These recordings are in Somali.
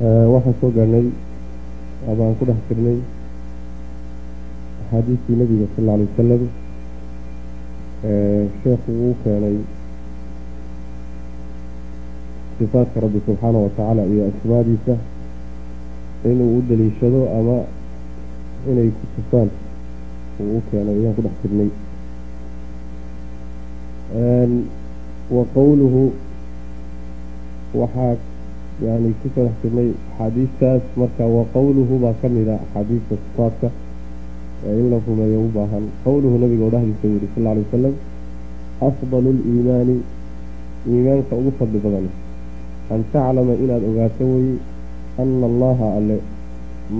waxaan soo gaarnay abaan ku dhex jirnay axaadiistii nebiga sal alla alay wasalam sheekhu uu keenay sifaadka rabbi subxaana wa tacaala iyo asmaadiisa inuu u daliishado ama inay ku tufaan uu u keenay ayaan ku dhex jirnay wa qowluhu waxaa yani ku soo dhex jirnay axaadiistaas marka wa qowluhu baa ka mid a axaadiista sifaadka ee in la rumeeyo u baahan. Qowluhu nabiga oo dhahdiisa u yihi sal alay wasalam afdalu liimaani iimaanka ugu fadli badan an taclama inaad ogaato weye ana allaha alle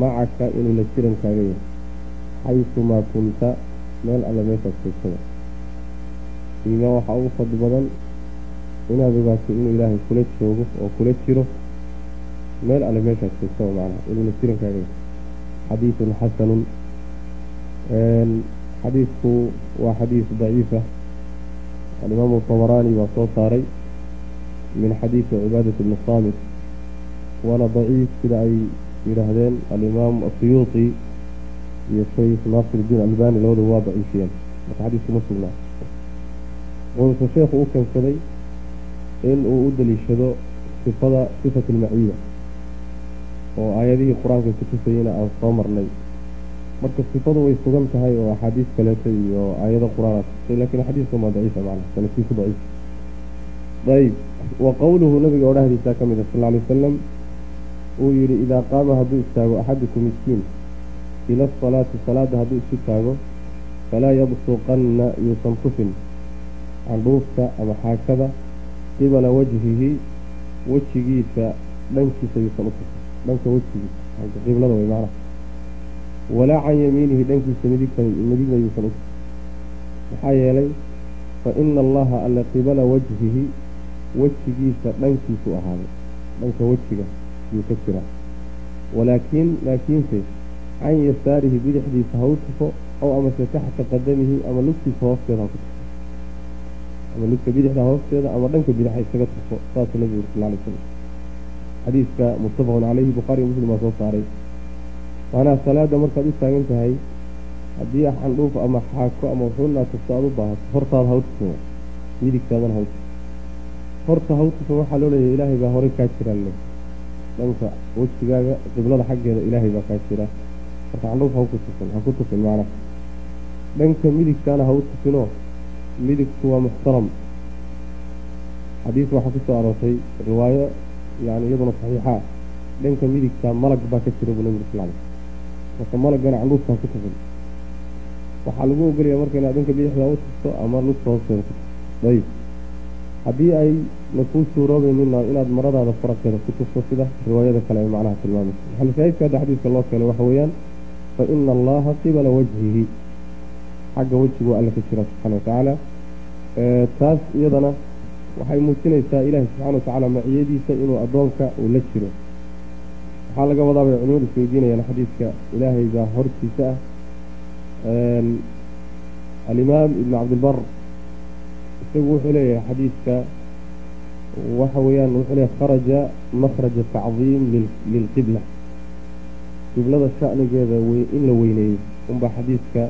macaka inuu la jirankaaga yahay xaysumaa kunta meel alle meeshaad joogtada iimaan waxaa ugu fadli badan inaad ogaato inuu ilaahay kula joogo oo kula jiro meel alle macnaha inuu la jirankaaga yahay xadiidun xasanun. Xadiidku waa xadiis daciifa alimaamu tabaraani baa soo saaray min xadiidi cibaadat bni saamit. Waana daciif sida ay yidhaahdeen alimaam asuyuuti iyo shaykh naasir iddiin albani labadaba waa daciifiyeen. Marka xadiisku ma sugnaa wuxuuse sheekhu u keensaday in uu u daliishado sifada sifat almaciya oo aayadihii qur'aanka ku tusayeyna aan soo marnay. Marka sifadu way sugan tahay oo axaadiis kaleeta iyo aayado qur'aan tusay laakiin xadiiskan waa daciifa macna sanadkiisu daciif. Ayb wa qowluhu nabiga oo dhahdiisaa ka mid a sal alay wasalam uu yihi idaa qaama hadduu istaago axadukum miskiin ila asalaati salaada hadduu isu taago falaa yabsuqanna yuusan tufin candhuufta ama xaakada qibala wajhihi wejigiisa dhankiisa yuusan u tufin dhanka wejigiisa qiblada way macnaha walaa can yamiinihi dhankiisa midigna yuusan u maxaa yeelay fa ina allaha alla qibala wajhihi wejigiisa dhankiisu ahaaday. Dhanka wejiga yuu ka jiraa. Walaakiin laakiinse can yasaarihi bidixdiisa ha u tufo ow amase taxta qadamihi ama lugtiisa hoosteeda ha ku tufo ama lugta bidixda hoosteeda ama dhanka bidaxa isaga tufo saasuu nabigu sal alay slam xadiiska muttafaqun caleyhi bukhaari muslim baa soo saaray. Maanaa salaada markaad u taagan tahay haddii xandhuuf ama xaako ama wuxuunaa tufto aad u baahato. Hortaada ha u tufin midigtaadana ha u tufin horta ha u tufin waxaa loo leeyahay ilaahay baa horey kaa jiraan le dhanka wejigaaga qiblada xaggeeda ilaahay baa kaa jira. Marka xandhuuf ha ku tufin ha ku tufin macnaha dhanka midigtaana ha u tufinoo midigtu waa muxtaram. Xadiis waxaa ku soo aroortay riwaayo yani iyaduna saxiixa dhanka midigta malag baa ka jira buu nabigu sal alay marka malaggana candhuufta ha ku tufin waxaa lagu ogolaya marka inaad dhanka bidixda u ama lugta hoosteeda ku tufto ayib haddii ay na kuu suuroobeynina inaad maradaada farakeeda ku tufto sida riwaayada kale ay macnaha tilmaamaysa maxalushaahidka hadda xadiiska loo keenay waxa weeyaan fa ina allaha qibala wajhihi xagga wejigu alla ka jira subxana watacaala taas iyadana waxay muujinaysaa ilaahi subxana watacaala maciyadiisa inuu addoonka uu la jiro. Waxaa laga wadaa bay culimadu isweydiinayaan xadiidka ilaahay baa hortiisa ah. Alimaam ibn cabdilbar isagu wuxuu leeyahay xadiidka waxa weeyaan wuxuu leeyahay kharaja makhraja tacdiim lilqibla qiblada shanigeeda in la weyneeyo unbaa xadiidka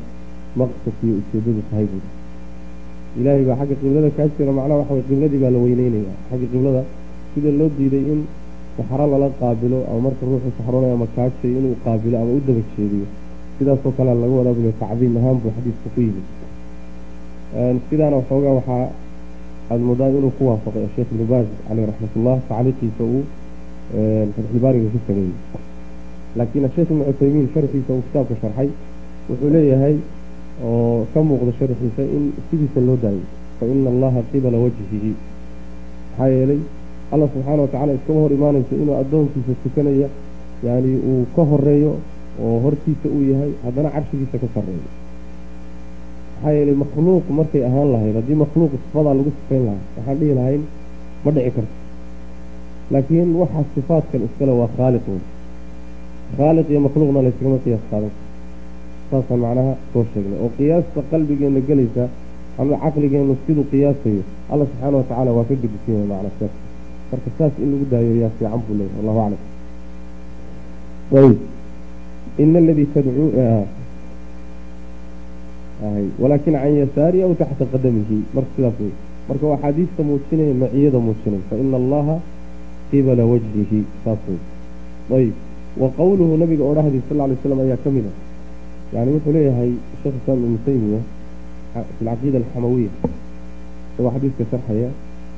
maqsadkiiyo ujeedadu tahay buuri ilaahay baa xagga qiblada kaa jira macnaha waxa way qibladii baa la weyneynaya. Xagga qiblada sida loo diiday in saxro lala qaabilo ama marka ruuxu saxroonay ama kaajay inuu qaabilo ama u daba jeediyo. Sidaasoo kale laga wadaa bule tacdiim ahaan buu xadiidku ku yimid. Sidaana waxoogaa waxaa aada moodaan inuu ku waafaqay sheekh ibnu baaz caleyh raxmatullah tacliiqiisa uu fatxulbaariga ku sameeyey. Laakiin asheekh ibnu cuthaymiin sharxiisa uu kitaabka sharxay wuxuu leeyahay oo ka muuqda sharxiisa in sidiisa loo daayay fa ina allaha qibala wajhihi. Maxaa yeelay alla subxaana watacala iskama hor imaanayso inuu addoonkiisa tukanaya yani uu ka horeeyo oo hortiisa uu yahay haddana carshigiisa ka sarreeyo. Maxaa yeelay makhluuq markay ahaan lahayd haddii makhluuq sifadaa lagu sifayn lahaa waxaan dhihi lahayn ma dhici karto. Laakiin waxaa sifaadkan iskale waa khaaliq wey khaaliq iyo makhluuqna layskagama qiyaas qaadan saasaan macnaha soo sheegnay. Oo qiyaasta qalbigeenna gelaysa ama caqligeennu siduu qiyaasayo alla subxaana watacaala waa ka gedisan yahay macna sheek marka saas in lagu daayo yaa fiican buu leeyahay wallahu aclam. Ayb ina aladii tadcuu walaakin can yasaari aw taxta qadamihi. Marka sidaas wey marka waa axaadiista muujinaya maciyada muujinay faina allaha qibala wajhihi saas wey ayb wa qowluhu nabiga odhahdi sal lay slam ayaa ka mid a yani wuxuu leeyahay sheekh islaam ibnu taymiya fi alcaqiida alxamawiya isagoo xadiiska sharxaya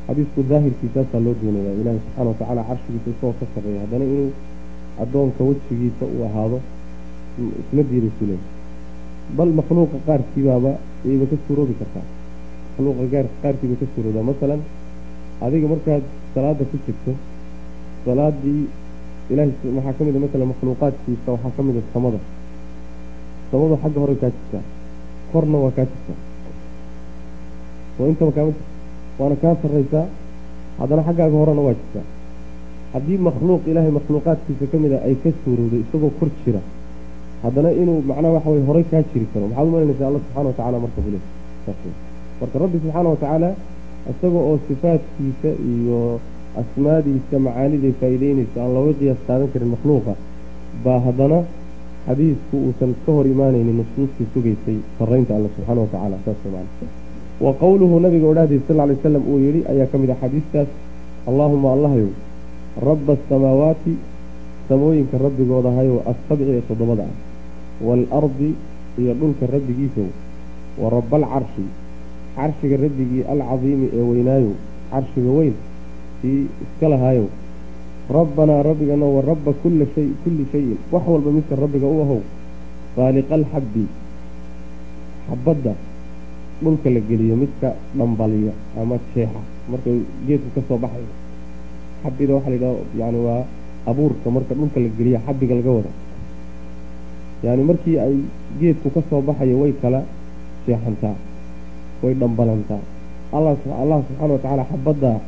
xadiisku daahirkiisaasaa loo doonaya ilaahi subxana watacaala carshigiisa isagoo ka shaqeeya haddana inuu addoonka wejigiisa uu ahaado isma diidaysu leeyahy bal makhluuqa qaarkiibaaba ayba ka suuroobi kartaa makhluuqa qaarkiiba ka suuroodaa masalan adiga markaad salaada ku jirto salaadii ilahay waxaa ka mid a masalan makhluuqaadkiisa waxaa ka mid a samada samadu xagga hore kaa jirtaa korna waa kaa jirtaa oo intaba kaama jirta waana kaa sarraysaa haddana xaggaaga horena waa jirtaa haddii makhluuq ilaahay makhluuqaadkiisa ka mid a ay ka suurowdo isagoo kor jira haddana inuu macnaha waxa weye horay kaa jiri karo. Maxaad umalanaysaa alla subxana watacala marka bule marka rabbi subxaana watacaala isaga oo sifaadkiisa iyo asmaadiisa macaaniday faa'iideynaysa aan looga qiyaas qaadan karin makhluuqa baa haddana xadiisku uusan ka hor imaanaynin nusuustii sugaysay sarraynta alle subxaana watacaala saas man wa qowluhu nabiga odhahdiis sal lay slam uu yihi ayaa ka mid ah xadiistaas allaahuma allahyow rabba asamaawaati samooyinka rabbigooda hayow assabci ee toddobada ah waalardi iyo dhulka rabbigiisow wa rabba alcarshi carshiga rabbigii alcadiimi ee weynaayow carshiga weyn kii iska lahaayow rabbanaa rabbigana wa rabba kulla shay kulli shayin wax walba midka rabbiga u ahow. faaliqa alxabbi xabadda dhulka la geliyo midka dhambaliya ama jeexa marka geedku ka soo baxayo xabida waxaa la yidhaha yani waa abuurka marka dhulka la geliya xabiga laga wada yani markii ay geedku ka soo baxayo way kala jeexantaa way dhambalantaa. Allah subxaana watacaala xabaddaa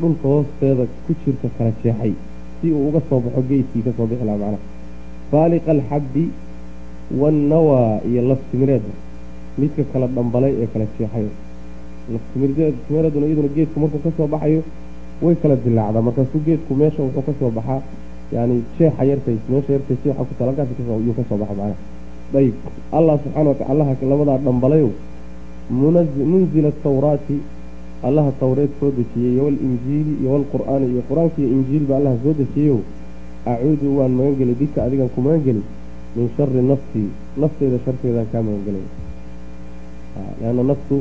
dhulka hoosteeda ku jirta kala jeexay si uu uga soo baxo geedkii ka soo bixi laha macnaha. Faaliqa alxabbi wannawaa iyo laftimireedda midka kala dhambalay ee kala jeexayo. Laftimireeduna iyaduna geedku markuu ka soo baxayo way kala dilaacdaa markaasuu geedku meesha wuxuu ka soo baxaa yani jeexa yartay meesha yartay jeexa ku taal halkaas yuu ka soo baxa macnaha. Ayib allah subxaana wataala allaha labadaa dhambalayow munzila tawraati allaha tawreed soo dejiyey walinjiili iyo walqur'aani iyo qur'aanka iyo injiilba allaha soo dejiyeyow acuudu waan magan geli bika adigan ku magan geli min shari nafsii nafteeda sharteedaan kaa magan gelay leanna naftu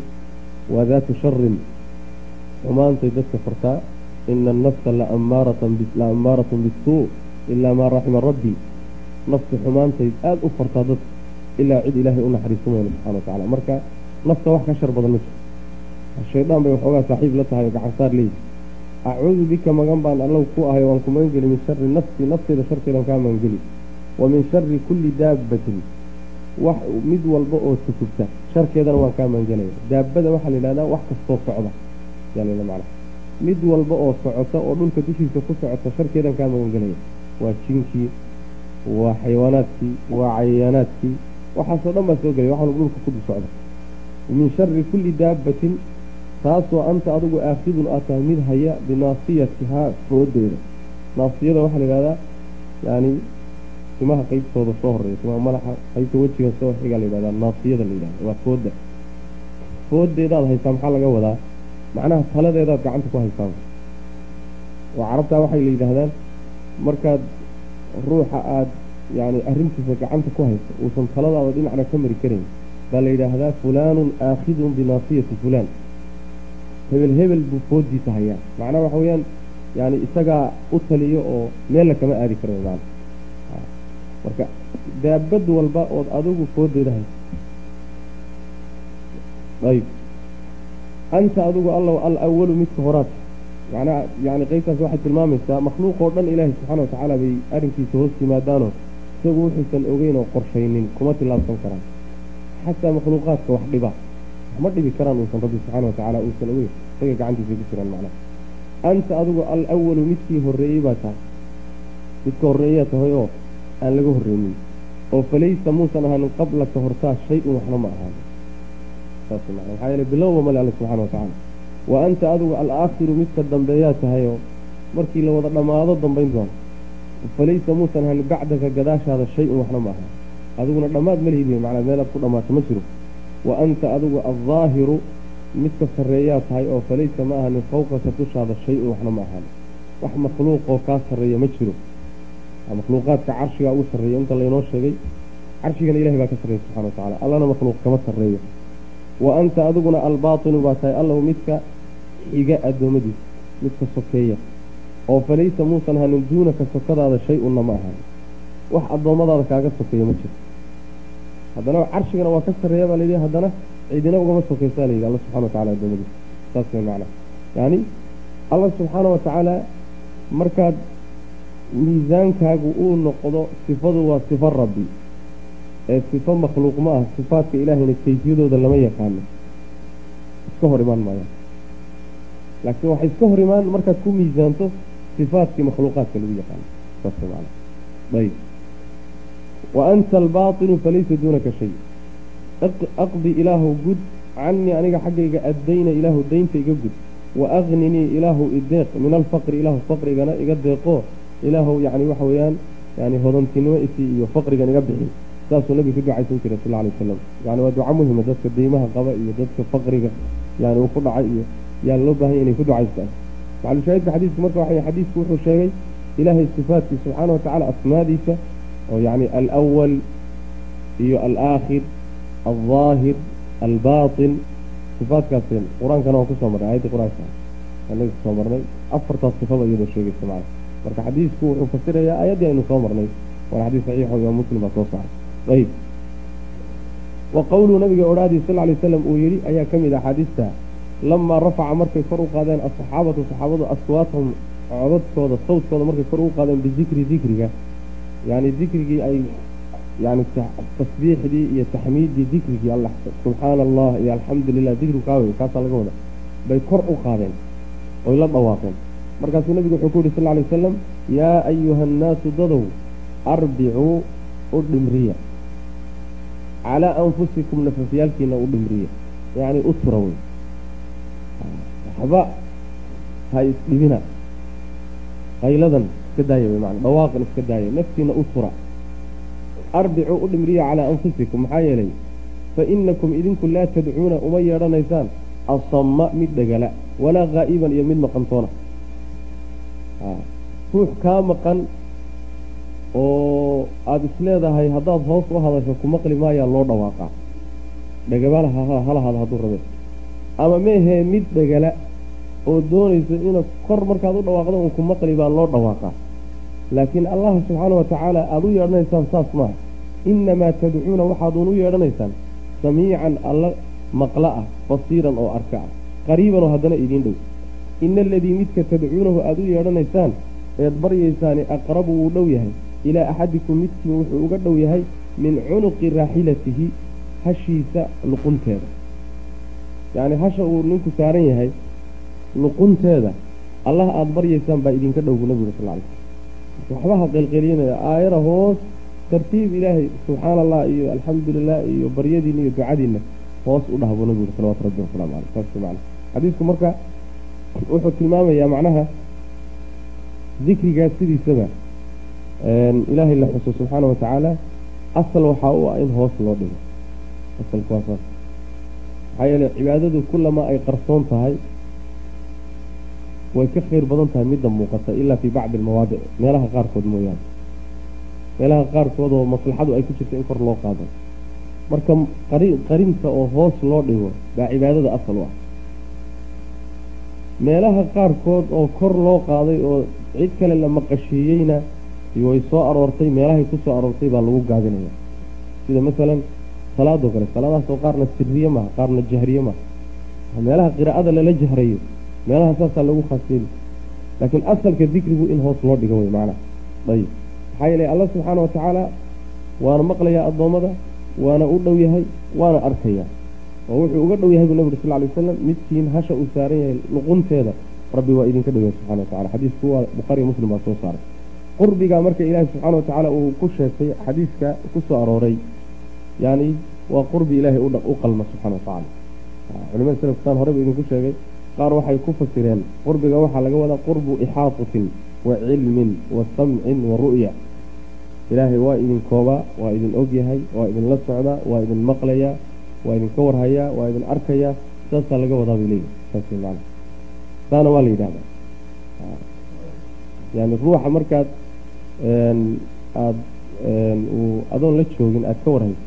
waa daatu sharin xumaantay dadka fartaa ina annafsa la ammaaratun bisuu ilaa maa raxima rabbi. Naftu xumaantay aada u fartaa dadka ilaa cid ilaahay u naxariiso mayno subxana watacala marka nafta wax ka shar badan ma jiro shaydaan bay waxoogaa saaxiib la tahay oo gacansaar leeyihi acuudu bika magan baan allow ku ahay waan ku magan geli min shari nafsi nafteeda sharteedan kaa magan geli wa min shari kulli daabbatin. Wax mid walba oo tukubta sharkeedana waan kaa magan gelaya daabbada waxaa la yidhahdaa wax kastoo socda. Yaa mid walba oo socota oo dhulka dushiisa ku socota sharkeedan kaa magan gelaya waa jinkii waa xayawaanaadkii waa cayayaanaadkii waxaasoo dhan baa soo gelaya wax walba dhulka kudu socda min shari kulli daabbatin taasoo anta adigu aakhidun aad tahay mid haya binaasiyatihaa foodeeda. Naasiyada waxaa la yidhahdaa yani timaha qeybtooda soo horreeya timaha madaxa qeybta wejiga soo xigaa la yidhahdaa naasiyada la yidhahda waa fooda foodeedaad haysaa maxaa laga wadaa? Macnaha taladeedaad gacanta ku haysaa. Oo carabtaa waxay la yidhaahdaan markaad ruuxa aada yani arrintiisa gacanta ku hayso uusan taladaada dhinacna ka mari karayn baa la yidhaahdaa fulaanun aakhidun binaasiyati fulaan hebel hebel buu foodiisa hayaa macnaha waxa weeyaan yani isagaa u taliyo oo meella kama aadi karayo maana marka daabad walba ood adigu foodeeda hayso ayb anta adigu allow al awalu midka horaad. Macnaha yani qeybtaas waxay tilmaamaysaa makhluuq oo dhan ilaahay subxaana watacaala bay arrinkiisa hoos yimaadaanoo isagu wuxuusan ogeyn oo qorshaynin kuma tilaabsan karaan. Xataa makhluuqaadka wax dhiba waxma dhibi karaan uusan rabbi subxaana watacaala uusan ogeyn isaga gacantiisa ku jiraan macnaha. Anta adigu al awalu midkii horreeyey baa tahay. Midka horreeyaa tahay oo aan laga horreynin. Oo falaysa muusan ahaanin qablaka hortaa shay-un waxna ma ahaanin saas mana maxaa yeele bilowba male alle subxana watacaala wa anta adigu al-aakhiru midka dambeeyaa tahayoo markii la wada dhammaado dambayn doono falaysa muusan ahan bacdaka gadaashaada shay-un waxna ma aha adiguna dhammaad ma lihid macnaa meelaad ku dhammaato ma jiro wa anta adigu aldaahiru midka sarreeyaa tahay oo falaysa ma ahanin fawqaka dushaada shay-un waxna ma ahan wax makhluuqoo kaa sarreeya ma jiro. Makhluuqaadka carshigaa ugu sarreeya inta laynoo sheegay carshigana ilahay baa ka sarreeya subxana wa tacala allana makhluuq kama sarreeyo. Wa anta adiguna albaatinu baa tahay allow midka xiga addoommadiisa midka sokeeya. Oo falaysa muusan hanin duunaka sokadaada shay-unna ma ahan wax addoommadaada kaaga sokeeya ma jiro haddana carshigana waa ka sarreeya baa layidhi haddana cidina ugama sokeysaa layidhi alla subxana wa tacala addoommadiisa saas way macnaa yacni allah subxaana wa tacaala markaad miisaankaagu uu noqdo sifadu waa sifo rabbi. Ee sifo makhluuq ma ah sifaadka ilaahayna kayfiyadooda lama yaqaano. Iska hor imaan maayaan laakiin waxay iska hor imaan markaad ku miisaanto sifaadkii makhluuqaadka lagu yaqaano. Saas man ayb wa anta albaatinu falaysa duunaka shay. Aqdi ilaahu gud canii aniga xaggayga addayna ilaahu daynta iga gud wa agninii ilaahu ideeq min alfaqri ilaahu faqrigana iga deeqo ilaahu yani waxa weeyaan yani hodantinimo isii iyo faqrigan iga bixi. Saasuu nabiga ku ducaysan jiray sal alay wasalam yani waa duco muhima dadka deymaha qaba iyo dadka faqriga yani uu ku dhacay iyo yaa loo baahanya inay ku ducaystaan. Macalushaahidka xadiisku marka waxa xadiisku wuxuu sheegay ilaahay sifaadkii subxaana wa tacala asmaadiisa oo yani alawal iyo alaakhir aldaahir albaatin sifaadkaaseen qur'aankana waan ku soo marnay ayaddii qur'aanka. Anaga ku soo marnay afartaas sifada iyadoo sheegaysa macana marka xadiisku wuxuu fasirayaa ayaddii aynu soo marnay waana xadiis saxiixo imaam muslim baa soo saaray. Ayb wa qowluu nabiga odhaadii sal lay slam uu yidhi ayaa ka mid ah axaadiista lamaa rafaca markay kor u qaadeen asaxaabatu saxaabadu aswaatahum codadkooda sawdkooda markay kor u qaadeen bidikri dikriga yani dikrigii ay yani tasbiixdii iyo taxmiiddii dikrigii alla subxaana allah iyo alxamdu lilah dikrigu kaawey kaasaa laga wada bay kor u qaadeen oy la dhawaaqeen markaasuu nabigu wuxuu ku yihi sal lay wasalam yaa ayuha annaasu dadow arbicuu u dhimriya calaa anfusikum nafafyaalkiina u dhimriya yacni u tura wey waxba ha isdhibina qayladan iska daaya wey maana dhawaaqan iska daaya naftiina u tura arbicuu u dhimriya calaa anfusikum maxaa yeelay fa inakum idinku laa tadcuuna uma yeedhanaysaan asama mid dhegala walaa haa'iban iyo mid maqantoona. Ruux kaa maqan oo aada isleedahay haddaad hoos u hadasho ku maqli maayaa loo dhawaaqaa. Dhegabala halahaada hadduu rabe ama meehee mid dhegala oo doonayso ina kor markaad u dhawaaqdo un ku maqli baa loo dhawaaqaa laakiin allah subxaana wa tacaala aada u yeedhanaysaan saas maaha innamaa tadcuuna waxaaduun u yeedhanaysaan samiican alla maqla ah basiiran oo arka ah qariibanoo haddana idiin dhow. Ina aladii midka tadcuunahu aada u yeedhanaysaan eed baryaysaani aqrabu wuu dhow yahay. Ilaa axadikum midkiin wuxuu uga dhow yahay min cunuqi raaxilatihi hashiisa luqunteeda. Yacni hasha uu ninku saaran yahay luqunteeda. Allah aada baryaysaan baa idinka dhowgu nabigu sal sl waxbaha qeylqeeliyanaya aayara hoos tartiib ilaahay subxaana allah iyo alxamdu lilah iyo baryadiina iyo ducadiina hoos u dhah buu nabigu salawatu rabbi wasalaamu caleyh saas man xadiisku marka wuxuu tilmaamayaa macnaha dikrigaas sidiisaba. Ilaahay la xuso subxaana wa tacaala asal waxaa u ah in hoos loo dhigo. Asalku saas maxaa yeele cibaadadu kulamaa ay qarsoon tahay way ka khayr badan tahay midda muuqata ilaa fii bacdi almawaadic meelaha qaarkood mooyaane. Meelaha qaarkood oo maslaxadu ay ku jirto in kor loo qaado. Marka qarinta oo hoos loo dhigo baa cibaadada asal u ah. Meelaha qaarkood oo kor loo qaaday oo cid kale la maqashiiyeyna way soo aroortay meelahay ku soo aroortay baa lagu gaabinaya sida masalan salaadoo kale salaadahaasoo qaarna siriye maha qaarna jahriye maha meelaha qiraa'ada lala jahrayo meelaha saasaa lagu khaasyeeli laakiin asalka dikrigu in hoos loo dhigo wey macnaha ayib maxaa yeelay alla subxaana wa tacaala waana maqlayaa addoommada waana u dhow yahay waana arkayaa. Oo wuxuu uga dhow yahay buu nabig sal lay wasalam midkiin hasha uu saaran yahay luqunteeda rabbi waa idinka dhow yahay subxana wa tacala xadiisku waa bukhaariyo muslim baa soo saaray. Qurbiga marka ilaahi subxaana wa tacaala uu ku sheegtay xadiiska ku soo arooray yani waa qurbi ilaahay u qalma subxana wa tacaala culimada salafkusaan horeyba idinku sheegay qaar waxay ku fasireen qurbiga waxaa laga wadaa qurbu ixaatatin wa cilmin wa samcin wa ru'ya. Ilaahay waa idin koobaa waa idin ogyahay waa idinla socdaa waa idin maqlayaa waa idinka warhayaa waa idin arkayaa saasaa laga wadaa bay leeyihi saas man saana waa la yidhahdaa. Yani ruuxa markaad aada uu adoon la joogin aada ka warhayso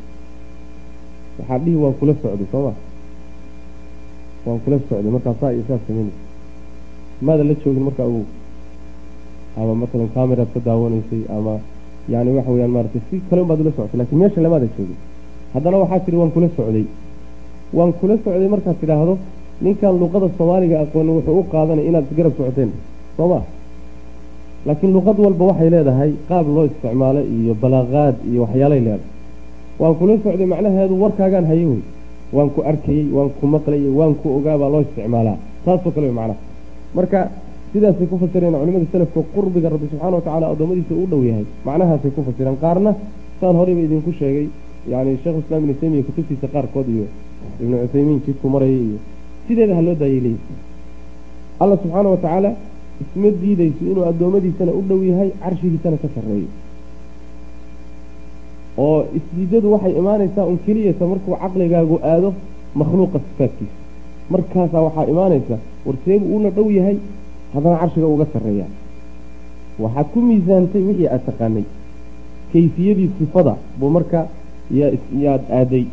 waxaad dhihi waan kula socday sooma waan kula socday markaa saa iyo saas samaynaysa maada la joogin markaa ogow ama matalan cameraad ka daawanaysay ama yani waxa weyaan maaragtay si kale unbaad ula socotay laakiin meesha lamaada joogin. Haddana waxaa tihi waan kula socday. Waan kula socday markaad tidhaahdo ninkan luqada soomaaliga aqoonin wuxuu u qaadanay inaad isgarab socoteen. Soo ma laakiin luqad walba waxay leedahay qaab loo isticmaalo iyo balaaqaad iyo waxyaalay leedahay. Waan kula socday macnaheedu warkaagaan haye wey waan ku arkayey waan ku maqlayey waan ku ogaabaa loo isticmaalaa. Saasoo kale macnaha marka sidaasay ku fasireen culimada selafka qurbiga rabbi subxaana watacala addoommadiisa u dhow yahay. Macnahaasay ku fasireen. Qaarna saan horeyba idinku sheegay yani sheekhu islam ibnu taymiya kutubtiisa qaarkood iyo ibnu cuthaymiin jidku marayay iyo sideeda ha loo daayay leeyihi alla subxaana watacaala isma diidayso inuu addoommadiisana u dhow yahay carshigiisana ka sarreeyo oo isdiidadu waxay imaanaysaa un keliyata markuu caqligaagu aado makhluuqa sifaadkiisa. Markaasaa waxaa imaanaysa warseebu uuna dhow yahay haddana carshiga uga sarreeya. Waxaad ku miisaantay wixii aad taqaanay. Kayfiyadii sifada buu marka yaad aaday.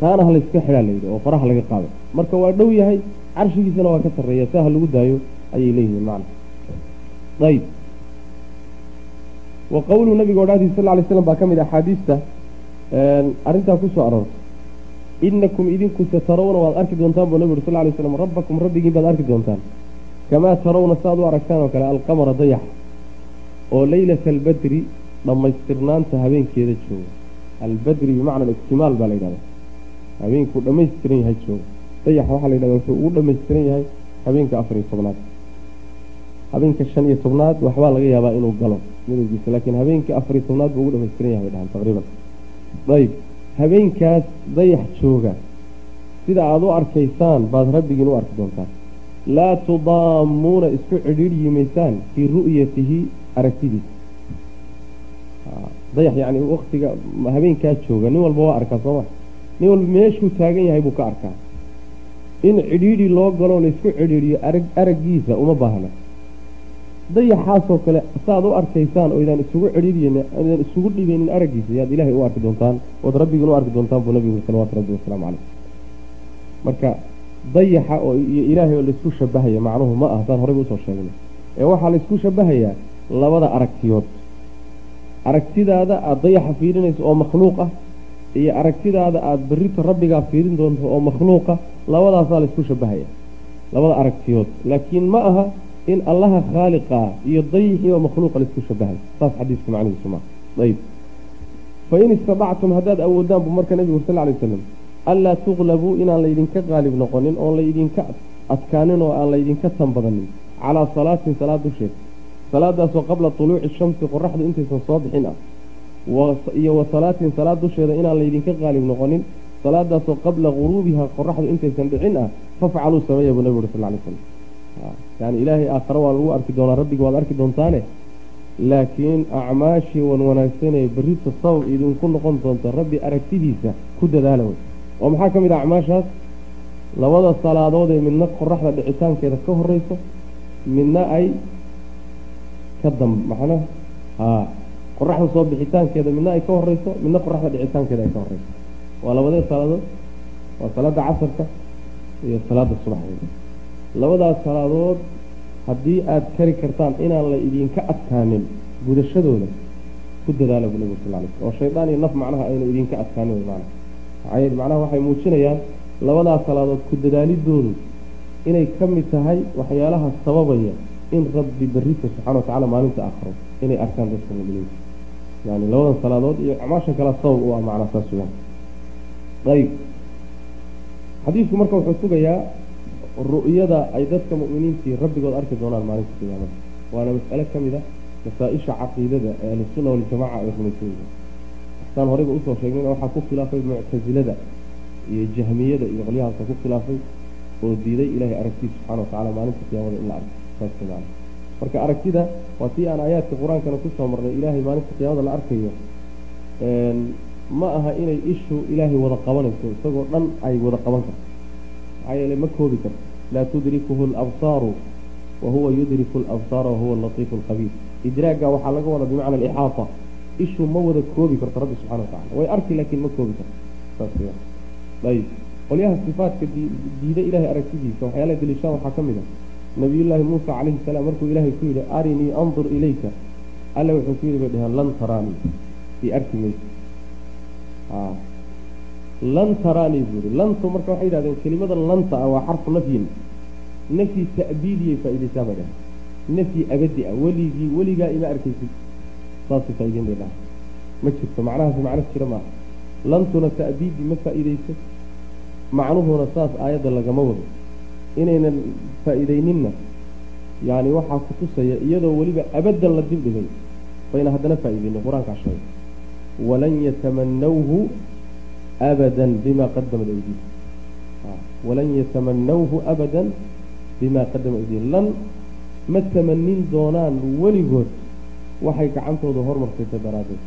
Taana ha layska xidhaa layidhi oo faraha laga qaado. Marka waa dhow yahay carshigiisana waa ka sarreeya saa ha lagu daayo ayay leeyihiin macna. Ayb wa qowluu nabiga odhaadiis sal lay slam baa ka mid axaadiista arrintaa ku soo aroortay inakum idinku satarawna waad arki doontaan buu nabi uri sal lay slam rabbakum rabbigiin baad arki doontaan. Kamaa tarawna saaad u aragtaan oo kale alqamara dayax oo leylata albadri dhammaystirnaanta habeenkeeda jooga. Albadri bimacna aliktimaal baa la yidhahda habeenkuu dhammaystiran yahay jooga. Dayax waxaa la yidhahda wuxuu ugu dhammaystiran yahay habeenka afar iyo tobnaad habeenka shan iyo tobnaad waxbaa laga yaabaa inuu galo midowgiisa laakiin habeenka afar iyo tobnaad buu ugu dhamaystiran yahay dhahan taqriiban. Ayb habeenkaas dayax jooga. Sida aada u arkaysaan baad rabbigiin u arki doontaan. Laa tudaamuuna isku cidhiidhyi maysaan fii ru'yatihi aragtidiisa. Dayax yani waktiga habeenkaa jooga nin walba waa arkaa sooma nin walba meeshuu taagan yahay buu ka arkaa. In cidhiidhi loo galoo laysku cidhiidhiyo arag araggiisa uma baahna dayaxaasoo kale saaad u arkaysaan oo idaan isugu cidhiidhiyeen idaan isugu dhibeynin araggiisa yaad ilaahay u arki doontaan ood rabbigiin u arki doontaan buu nabigu salawaatu rabbi wasalaamu caleyh marka dayaxa oo iyo ilaahay oo laysku shabahaya macnuhu ma ah saan horeyba u soo sheegnay. Ee waxaa laysku shabahayaa labada aragtiyood. Aragtidaada aada dayaxa fiirinayso oo makhluuq ah iyo aragtidaada aada berrito rabbigaa fiirin doonto oo makhluuqa labadaasaa laysku shabahaya labada aragtiyood. Laakiin ma aha in allaha khaaliqa iyo dayixii oo makhluuqa la isku shabahay saas xadiiska macnihiisu maa ayb fain istadactum haddaad awoodaan buu marka nebigu sal lay waslam anlaa tuqlabuu inaan laydinka qaalib noqonin oon laydinka adkaanin oo aan laydinka tan badanin calaa salaatin salaad dusheed salaadaasoo qabla tuluuci shamsi qoraxdu intaysan soo bixin ah iyo wa salaatin salaad dusheeda inaan laydinka qaalib noqonin salaadaasoo qabla guruubiha qoraxdu intaysan dhicin ah fafcaluu sameeya buu nebigu uri sal lay slam yani ilaahay aakhare waa lagu arki doonaa rabbiga waad arki doontaane laakiin acmaashii wan wanaagsanee berrita sabab idinku noqon doonta rabbi aragtidiisa ku dadaala wey oo maxaa ka mid ah acmaashaas labada salaadood ee midna qoraxda dhicitaankeeda ka horeyso midna ay ka dam macna haa qoraxda soo bixitaankeeda midna ay ka horeyso midna qoraxda dhicitaankeeda ay ka horeyso waa labadee salaadood waa salaada casarka iyo salaada subaxdeeda labadaas salaadood haddii aada kari kartaan inaan la idinka adkaanin gudashadooda ku dadaala buu nabigu sal oo shaydaan iyo naf macnaha aynu idinka adkaanin yeele macnaha. Waxay muujinayaan labadaas salaadood ku dadaalidoodu inay ka mid tahay waxyaalaha sababaya in rabbi berrita subxana watacala maalinta aakhiro inay arkaan dadka muminiinta. Yani labadan salaadood iyo acmaasha kala sabab u ah macnaa saas weyaan ayb xadiisku marka wuxuu sugayaa ru'yada ay dadka mu'miniintii rabbigood arki doonaan maalinta qiyaamada. Waana mas'ale ka mid a masaa-isha caqiidada ee ahlusunna waljamaca ay rumaysan yihiin saan horeyba u soo sheegnayna waxaa ku khilaafay muctasilada iyo jahmiyada iyo qolyahaasa ku khilaafay oo diiday ilaahay aragtiisa subxana watacala maalinta qiyaamada in la arko. Marka aragtida waa tii aan aayaadka qur'aankana ku soo marnay ilaahay maalinta qiyaamada la arkayo ma aha inay ishu ilaahay wada qabanayso isagoo dhan ay wada qaban karto. Maxaa yeele ma koobi karto laa tudrikuhu alabsaaru wa huwa yudriku alabsaara wahuwa alatiifu alkhabiir idraagga waxaa laga wadaa bimacna alixaata ishu ma wada koobi karto rabbi subxana wa tacala way arki laakiin ma koobi karto ayib qolyaha sifaatka diida ilahay aragtidiisa waxyaalaha daliishaan waxaa ka mid a nabiyullaahi muusa calayhi salaam markuu ilaahay ku yidhi arinii andur ilayka alla wuxuu ku yidhi bay dheheen lan taraanii i arki mayso lan taraanii buu yihi lantu marka waxay yidhahdeen kelimada lanta ah waa xarfu nafyin. Nafyi ta'biidiyay faaidaysaa bay dheheen nafyi abadi ah weligii weligaa ima arkaysid. Saasay faa'ideyn bay dhaha ma jirto macnahaasi macno jira maaha. Lantuna ta'biidi ma faa'iidayso? Macnuhuna saas aayadda lagama wado. Inaynan faa'iidayninna yani waxaa ku tusaya iyadoo weliba abaddan la dibdhigay bayna haddana faa'iideynin qur'aankaa sheegay. Walan yatamanawhu abadan bima qadamat aydiihim walan yatamanawhu abadan bima qadama aydiihim lan ma tamanin doonaan weligood waxay gacantooda hormarsaysa daraaddeed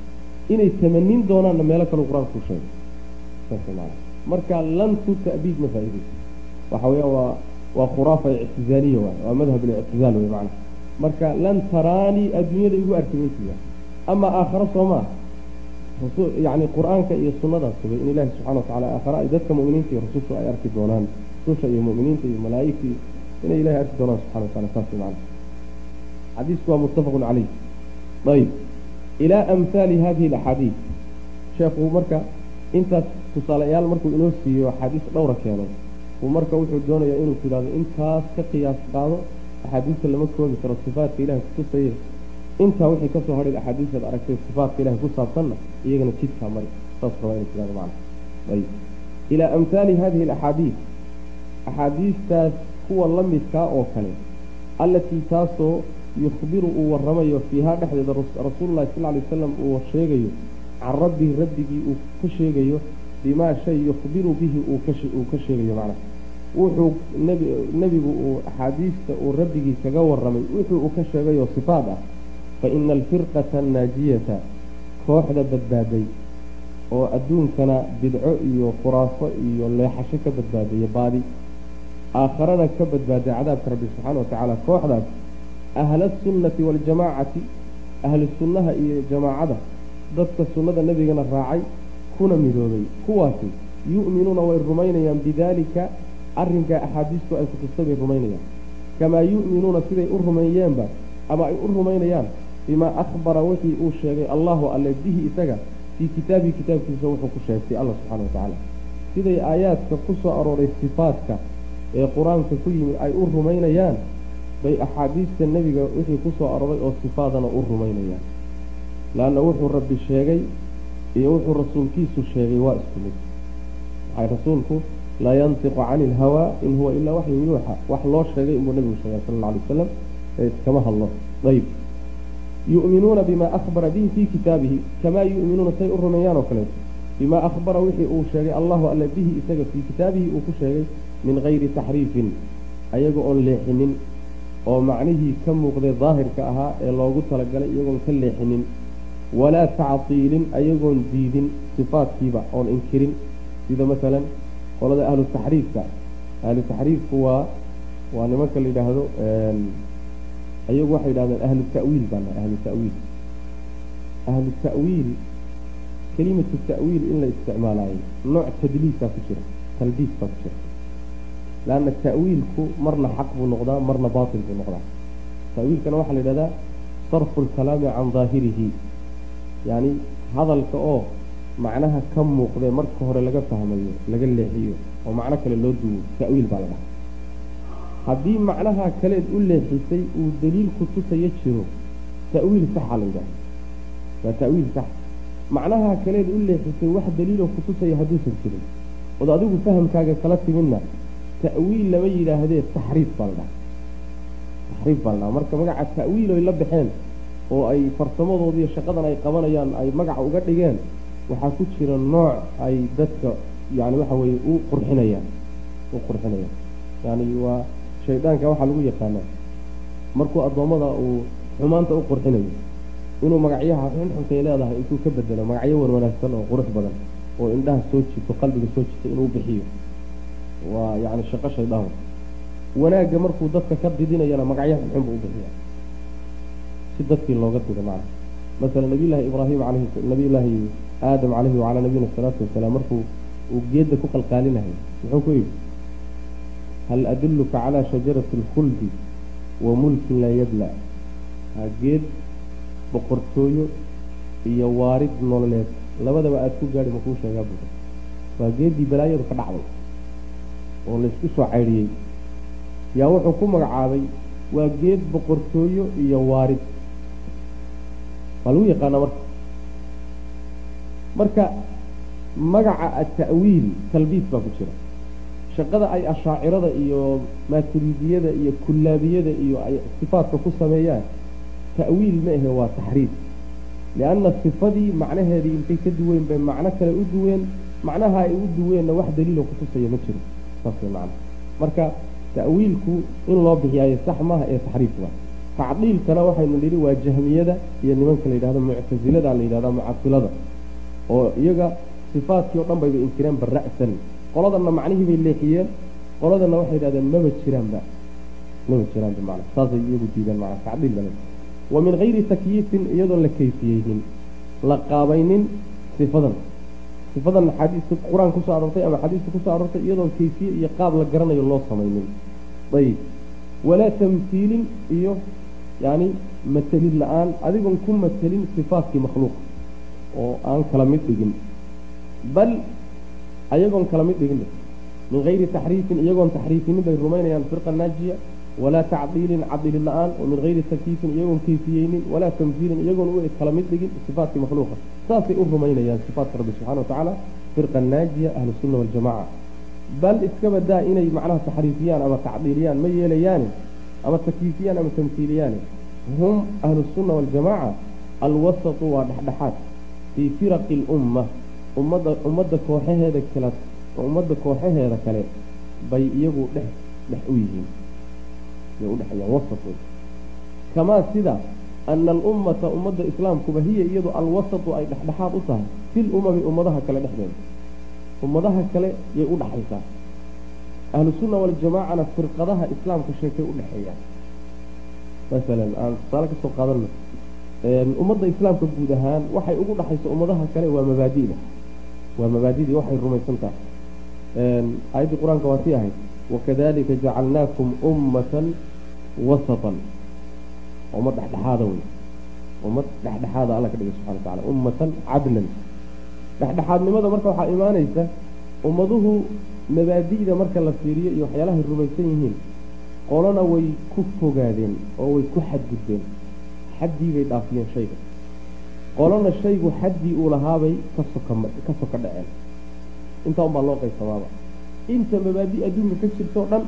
inay tamanin doonaanna meelo kaleu qur'aanku ku sheegay marka lantu ta'biid ma faa'iidayso waxa weeyaan waa waa khuraafa ictizaaliya waay waa madhab lictizaal wey macana marka lan taraanii adduunyada igu arki maysiya ama aakharo soo maa yani qur'aanka iyo sunnadaas sugay in ilaahi subxana watacala aakhara ay dadka mu'miniinta iyo rasulka ay arki doonaan rususha iyo mu'miniinta iyo malaa'igta iyo inay ilahay arki doonaan subxana watacala saas macana xadiisku waa muttafaqun caleyh ayb ilaa amhaali hadihi alaxaadiid sheekhu marka intaas tusaaleyaal markuu inoo siiyo axaadiis dhowra keenay uu marka wuxuu doonayaa inuu tidhahdo intaas ka qiyaas qaado axaadiista lama koobi karo sifaatka ilahay kutusaye intaa wixii ka soo hadhay axaadiistaad aragtay sifaatka ilahay ku saabsanna iyagana jidkaa mari saas rabaa inuu tidhahdo macna. Ayb ilaa amhaali hadihi alaxaadiid axaadiistaas kuwa la midkaa oo kale allatii taasoo yukhbiru uu waramayo fiihaa dhexdeeda rasuululahi sal ly wasalam uu sheegayo can rabbihi rabbigii uu ka sheegayo bimaa shay yukhbiru bihi uu ka sheegayo macnaha wuxuu nebigu uu axaadiista uu rabbigii kaga waramay wuxuu uu ka sheegayoo sifaad ah fa ina alfirqata annaajiyata kooxda badbaaday oo adduunkana bidco iyo khuraafo iyo leexasho ka badbaadaya baadi aakharana ka badbaaday cadaabka rabbi subxaana watacaala kooxdaas ahla sunnati waljamaacati ahlu sunnaha iyo jamaacada dadka sunnada nebigana raacay kuna midoobay kuwaasi yu'minuuna way rumaynayaan bidaalika arrinkaa axaadiistu ay kutustay bay rumaynayaan kamaa yu'minuuna siday u rumeeyeenba ama ay u rumaynayaan bimaa akhbara wixii uu sheegay allahu alle bihi isaga fii kitaabihi kitaabkiisa wuxuu ku sheegtay alla subxana wa tacaala. Siday aayaadka ku soo arooray sifaadka ee qur'aanka ku yimid ay u rumaynayaan bay axaadiista nebiga wixii ku soo arooray oo sifaadana u rumaynayaan. Laanna wuxuu rabbi sheegay iyo wuxuu rasuulkiisu sheegay waa isku mid. Waxay rasuulku laa yantiqu cani ilhawaa in huwa ilaa waxyu yuuxa. Wax loo sheegay inbuu nebigu sheegay sala alla alay wasalam ee iskama hadlo. Ayb yu'minuuna bimaa akhbara bihi fii kitaabihi kamaa yu'minuuna say u rumeeyaan oo kaleeto bimaa akhbara wixii uu sheegay allahu alle bihi isaga fii kitaabihi uu ku sheegay min gayri taxriifin ayaga oon leexinin oo macnihii ka muuqday daahirka ahaa ee loogu talagalay iyagoon ka leexinin walaa tactiilin ayagoon diidin sifaadkiiba oon inkirin. Sida masalan qolada ahlu taxriifka ahlu taxriifku waa waa nimanka la yidhaahdo ayagu waxay yidhahdeen ahlu ta'wiil baa la ahlu ta'wiil. Ahlu ta'wiil kelimatu ta'wiil in la isticmaalaayo nooc tadliisaa ku jira talbiis baa ku jira. Laanna ta'wiilku marna xaq buu noqdaa marna baatil buu noqdaa. Ta'wiilkana waxaa la yidhahdaa sarfu lkalaami can daahirihi. Yacni hadalka oo macnaha ka muuqdee marka hore laga fahmayo laga leexiyo oo macno kale loo duwo ta'wiil baa la dhaha haddii macnaha kaleed u leexisay uu daliil ku tusayo jiro ta'wiil saxa la yidhaha waa ta'wiil sax. Macnaha kaleed u leexisay wax daliiloo ku tusaya hadduusan jirin ood adigu fahamkaaga kala timidna ta'wiil lama yidhaahdee taxriif baa la dhaha taxriif baa la dhaha marka magaca ta'wiil oy la baxeen oo ay farsamadooda iyo shaqadan ay qabanayaan ay magaca uga dhigeen waxaa ku jira nooc ay dadka yani waxa weye u qurxinayaan. U qurxinayaan. Yani waa shaydaanka waxaa lagu yaqaanaa markuu addoommada uu xumaanta u qurxinayo inuu magacyaha xunxunkay leedahay intuu ka bedelo magacyo wan wanaagsan oo qurux badan oo indhaha soo jito qalbiga soo jito inuu bixiyo. Waa yani shaqo shaydaan wanaagga markuu dadka ka didinayana magacyo xunxun buu u bixiya si dadkii looga dido macna. Masala nabiyullaahi ibraahim alayhi nabiyullaahi aadam caleyhi wacalaa nabiyina salaatu wasalaam markuu uu geedda ku qalqaalinahay muxuu ku yidhi hal adulluka calaa shajarati alkhuldi wa mulkin laa yabla geed boqortooyo iyo waarid nololeed labadaba aada ku gaadhi makuu sheegaa buda waa geeddii balaayadu ka dhacday oo laysku soo caydhiyey yaa wuxuu ku magacaabay waa geed boqortooyo iyo waarid waa lagu yaqaanaa marka marka magaca ata'wiil talbiis baa ku jira shaqada ay ashaacirada iyo maaturidiyada iyo kullaabiyada iyo ay sifaadka ku sameeyaan ta'wiil ma ahe waa taxriif lianna sifadii macnaheedii intay ka duween bay macno kale u duween macnaha ay u duweenna wax daliilo kutusaya ma jiro saas way macna marka ta'wiilku in loo bixiyaayo sax maaha ee taxriif tacdiilkana waxaynu nidhi waa jahmiyada iyo nimanka la yidhahdo muctasilada la yidhahda mucasilada oo iyaga sifaadkii o dhan bayba inkireen ba ra'san qoladanna macnihii bay leexiyeen qoladanna waxay yidhahdeen maba jiraanba maba jiraanba macna saasay iyagu diideen macna tacdiil bale wa min hayri takyiifin iyadoon la kayfiyeynin la qaabaynin sifadan. Sifadan xadiiska qur'aan ku soo aroortay ama xadiiska ku soo aroortay iyadoon kayfiye iyo qaab la garanayo loo samaynin. Ayib walaa tamhiilin iyo yani matelin la'aan adigoon ku matelin sifaadkii makhluuqa oo aan kala mid dhigin. Bal ayagoon kala mid dhigin. Min hayri taxriifin iyagoon taxriifinin bay rumaynayaan firqa naajiya. Walaa tacdiilin cadilin la'aan. Min hayri takyiifin iyagoon kayfiyeynin. Walaa tamhiilin iyagoon u kala mid dhigin sifaatkii makhluuqa. Saasay u rumaynayaan sifaatka rabbi subxana watacaala firqa naajiya ahlusunna waljamaca bal iska badaa inay macnaha taxriifiyaan ama tacdiiliyaan ma yeelayaane ama takyiifiyaan ama tamhiiliyaane hum ahlusunna waljamaca alwasatu waa dhexdhexaad. Fii firaqi lumma ummadda ummadda kooxaheeda kala ummadda kooxaheeda kale bay iyagu dhex dhex u yihiin. Bay udhexeeyaan wasat wey kamaa sida ana alummata ummadda islaamkuba hiya iyadu alwasatu ay dhexdhexaad u tahay fil umami ummadaha kale dhexdeeda. Ummadaha kale yay u dhaxaysaa ahlusunna waljamaacana firqadaha islaamka sheekay u dhexeeyaan masalan aan tusaale ka soo ummadda islaamka guud ahaan waxay ugu dhaxayso ummadaha kale waa mabaadida waa mabaadidii waxay rumaysan tahay. Aayaddii qur'aanka waa sii ahayd. Wakadalika jacalnaakum ummatan wasatan. Ummad dhexdhexaada wey ummad dhexdhexaada alla ka dhigay subxana wa tacala ummatan cadlan. Dhexdhexaadnimada marka waxaa imaanaysa ummaduhu mabaadi'da marka la fiiriyo iyo waxyaalahay rumaysan yihiin qolana way ku fogaadeen oo way ku xadgudbeen. Xaddii bay dhaafiyeen shayga qolana shaygu xaddii uu lahaabay ka soka ka soka dhaceen. Intaa unbaa loo qaybsamaaba inta mabaadi' adduunka ka jirtoo dhan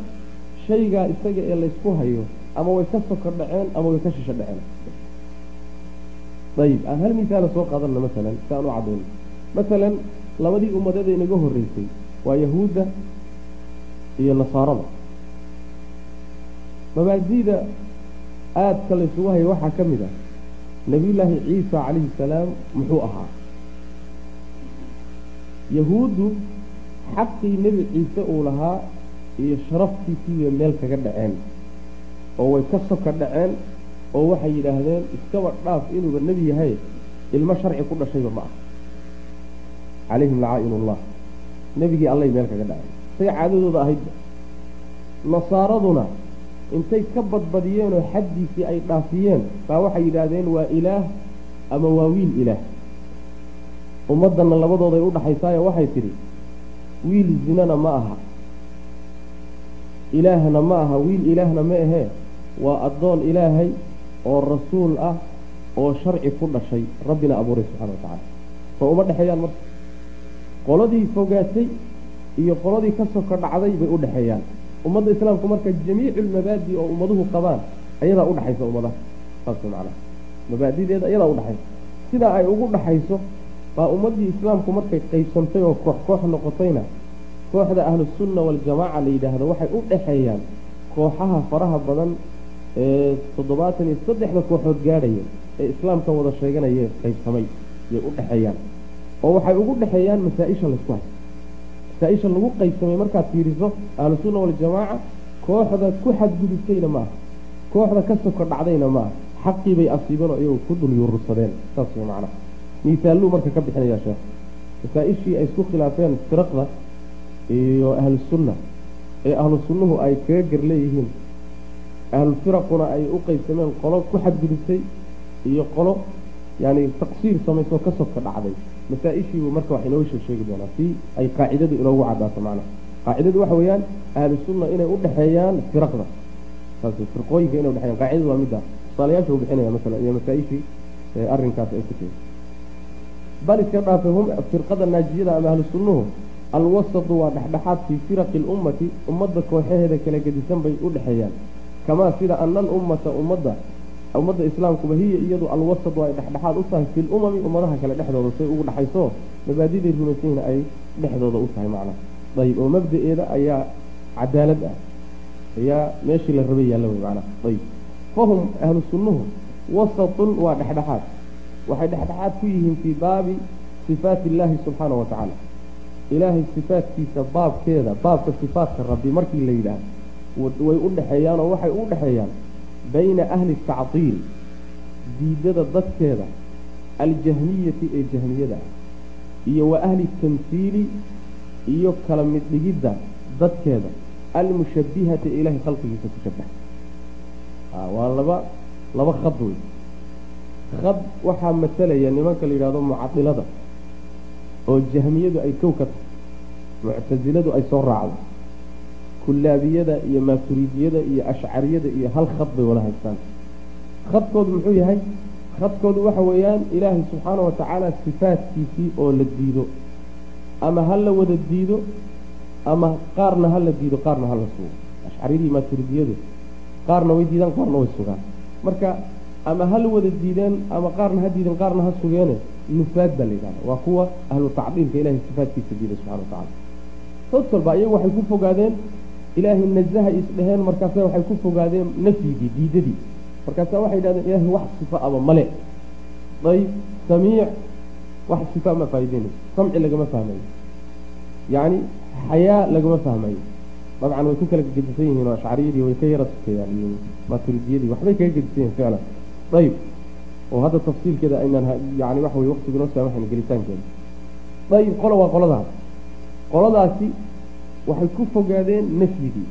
shaygaa isaga ee laysku hayo ama way ka soka dhaceen ama way ka shisho dhaceen. Ayib aan hal misaala soo qaadanna masalan si aan u cadayno masalan labadii ummadeeda inaga horreysay waa yahuudda iyo nasaarada. Mabaadi'da aadka laysugu hayo waxaa ka mid ah nebiyullaahi ciisa calayhi salaam muxuu ahaa. Yahuuddu xaqii nebi ciise uu lahaa iyo sharaftiisiibay meel kaga dhaceen oo way ka soka dhaceen oo waxay yidhaahdeen iskaba dhaaf inuuba nebi yahay ilmo sharci ku dhashayba ma ah calayhim lacaa-inullah nebigii allay meel kaga dhaceen. Isaga caadadooda ahaydba nasaaraduna intay ka badbadiyeen oo xaddiisii ay dhaafiyeen baa waxay yidhaahdeen waa ilaah ama waa wiil ilaah? Ummaddanna labadooday u dhaxaysaayo waxay tidhi wiil zinana ma aha ilaahna ma aha wiil ilaahna ma ahee. Waa addoon ilaahay oo rasuul ah oo sharci ku dhashay rabbina abuuray subxana wa tacaala. Soo uma dhexeeyaan marka. Qoladii fogaatay iyo qoladii ka soka dhacday bay u dhexeeyaan ummadda islaamku marka jamiicu lmabaadi oo ummaduhu qabaan ayadaa udhaxaysa ummadaha saas macnaha. Mabaadideeda ayadaa udhaxaysa sidaa ay ugu dhaxayso baa ummaddii islaamku markay qaybsantay oo koox koox noqotayna kooxda ahlusunna waljamaaca la yidhaahdo waxay u dhexeeyaan kooxaha faraha badan ee toddobaatan iyo saddexda kooxood gaadhaya ee islaamka wada sheeganaya qaybsamay yay u dhexeeyaan. Oo waxay ugu dhexeeyaan masaa-isha laysku haysto masaa-isha lagu qaybsamay markaad fiiriso ahlusunna waljamaaca kooxda ku xadgudubtayna maaha kooxda ka soko dhacdayna maaha xaqii bay asiibeen oo iyagu ku dul yuurursadeen. Saas way macnaha miisaaluu marka ka bixinayaa sheekh. Masaa-ishii ay isku khilaafeen firaqda iyo ahlusunna ee ahlu sunnuhu ay kaga gar leeyihiin. Ahlulfiraquna ay u qaybsameen qolo ku xadgudubtay iyo qolo yani taqsiir samaysoo ka soka dhacday masaa-ishiibu marka wax inoo sheeg sheegi doonaa si ay qaacidadu inoogu cadaato macnaha qaacidadu waxa weeyaan ahlu sunna inay u dhexeeyaan firaqda. Saas firqooyinka inay udhexeeyaan qaacidadu waa midda tusaalayaasha uu bixinaya masalan iyo masaa-ishii arrinkaas ay ku bal iska dhaafay hum firqada naajiyada ama ahlu sunnuhu alwasatu waa dhexdhexaad fii firaqi lummati ummadda kooxaheeda kala gedisan bay u dhexeeyaan. Kamaa sida ana alummata ummadda ummadda islaamkuba hiya iyadu alwasatu ay dhexdhexaad u tahay fi lumami ummadaha kale dhexdooda say ugu dhexayso. Mabaadiday rumaysayna ay dhexdooda u tahay macnaha ayib oo mabda-eeda ayaa cadaalad ah. Ayaa meeshii la rabay yaalla wey macnaha ayib fahum ahlu sunnuhu wasatun waa dhexdhexaad. Waxay dhexdhexaad ku yihiin fii baabi sifaati illaahi subxaana wa tacaala. Ilaahay sifaatkiisa baabkeeda baabka sifaatka rabbi markii la yidhaah way u dhexeeyaan oo waxay u dhexeeyaan bayna ahli tactiil diidada dadkeeda aljahmiyati ee jahmiyada ah iyo wa ahli tamhiili iyo kala mid dhigidda dadkeeda almushabihati ee ilahay khalqigiisa ku shabaha waa laba laba khad wey khad waxaa matalaya nimanka la yidhahdo mucadilada oo jahmiyadu ay kow ka tahay muctasiladu ay soo raacdo kullaabiyada iyo maaturidiyada iyo ashcariyada iyo hal khad bay wala haystaan. Khadkoodu muxuu yahay? Khadkoodu waxa weeyaan ilaahay subxaana wa tacaala sifaadkiisii oo la diido. Ama ha la wada diido ama qaarna ha la diido qaarna ha la sugo. Ashcariyadii maaturidiyadu qaarna way diidaan qaarna way sugaan. Marka ama ha la wada diideen ama qaarna ha diideen qaarna ha sugeene nufaad baa la yidhahda waa kuwa ahlu tacdiilka ilahay sifaadkiisa diida subxana wa tacala walba iyagu waxay ku fogaadeen ilaahay nazaha isdheheen markaasa waxay ku fogaadeen nafyigii diidadii. Markaasa waxay yidhahdeen ilaahay wax sifa aba male dayb samiic wax sifa ma faa'ideynayso samci lagama fahmayo. Yacni xayaa lagama fahmayo. Dabcan way ku kala gedisan yihiin oo ashcariyadii way ka yara tukeeyaan iyo maturidiyadii waxbay kaga gedisan yihiin ficlan. Ayib oo hadda tafsiilkeeda aynaan yani waxa wey waqtigu noo saamaxayn gelitaankeeda. Ayib qola waa qoladaas. Qoladaasi waxay ku fogaadeen nafyigii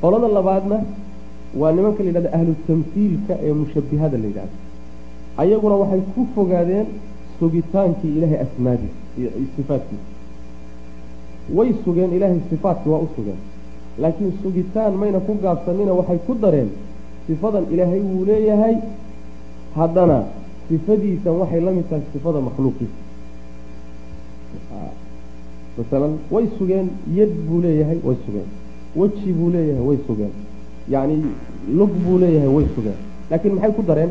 qolada labaadna waa nimanka la yidhahda ahlu tamhiilka ee mushabihada la yidhahdo. Ayaguna waxay ku fogaadeen sugitaankii ilaahay asmaadiisa iyo sifaadkiisa way sugeen ilaahay sifaadki waa u sugeen. Laakiin sugitaan mayna ku gaabsanina waxay ku dareen sifadan ilaahay wuu leeyahay. Haddana sifadiisan waxay la mid tahay sifada makhluuqiisa masalan way sugeen yad buu leeyahay way sugeen. Weji buu leeyahay way sugeen. Yacni lug buu leeyahay way sugeen. Laakiin maxay ku dareen?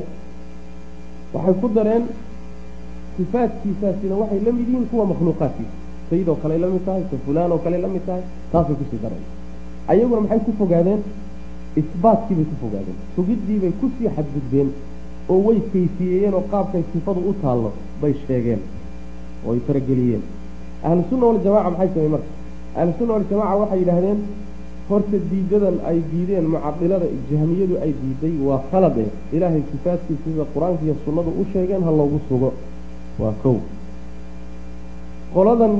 Waxay ku dareen sifaadkiisaasina waxay la mid yihiin kuwa makhluuqaadkiisa. Sayidoo kale la mid tahay ka fulaan oo kale la mid tahay taasay ku sii dareen. Ayaguna maxay ku fogaadeen? Isbaatkii bay ku fogaadeen. Sugiddii bay ku sii xadgudbeen oo way kayfiyeeyeen oo qaabkay sifadu u taallo bay sheegeen oo ay farageliyeen ahlusunna waljamaca maxay samey marka? Ahlusunna waljamaca waxay yidhaahdeen horta diidadan ay diideen mucadilada jahmiyadu ay diiday waa khalad eh. Ilaahay sifaadkiisa sida qur'aanka iyo sunnadu u sheegeen ha loogu sugo. Waa kow. Qoladan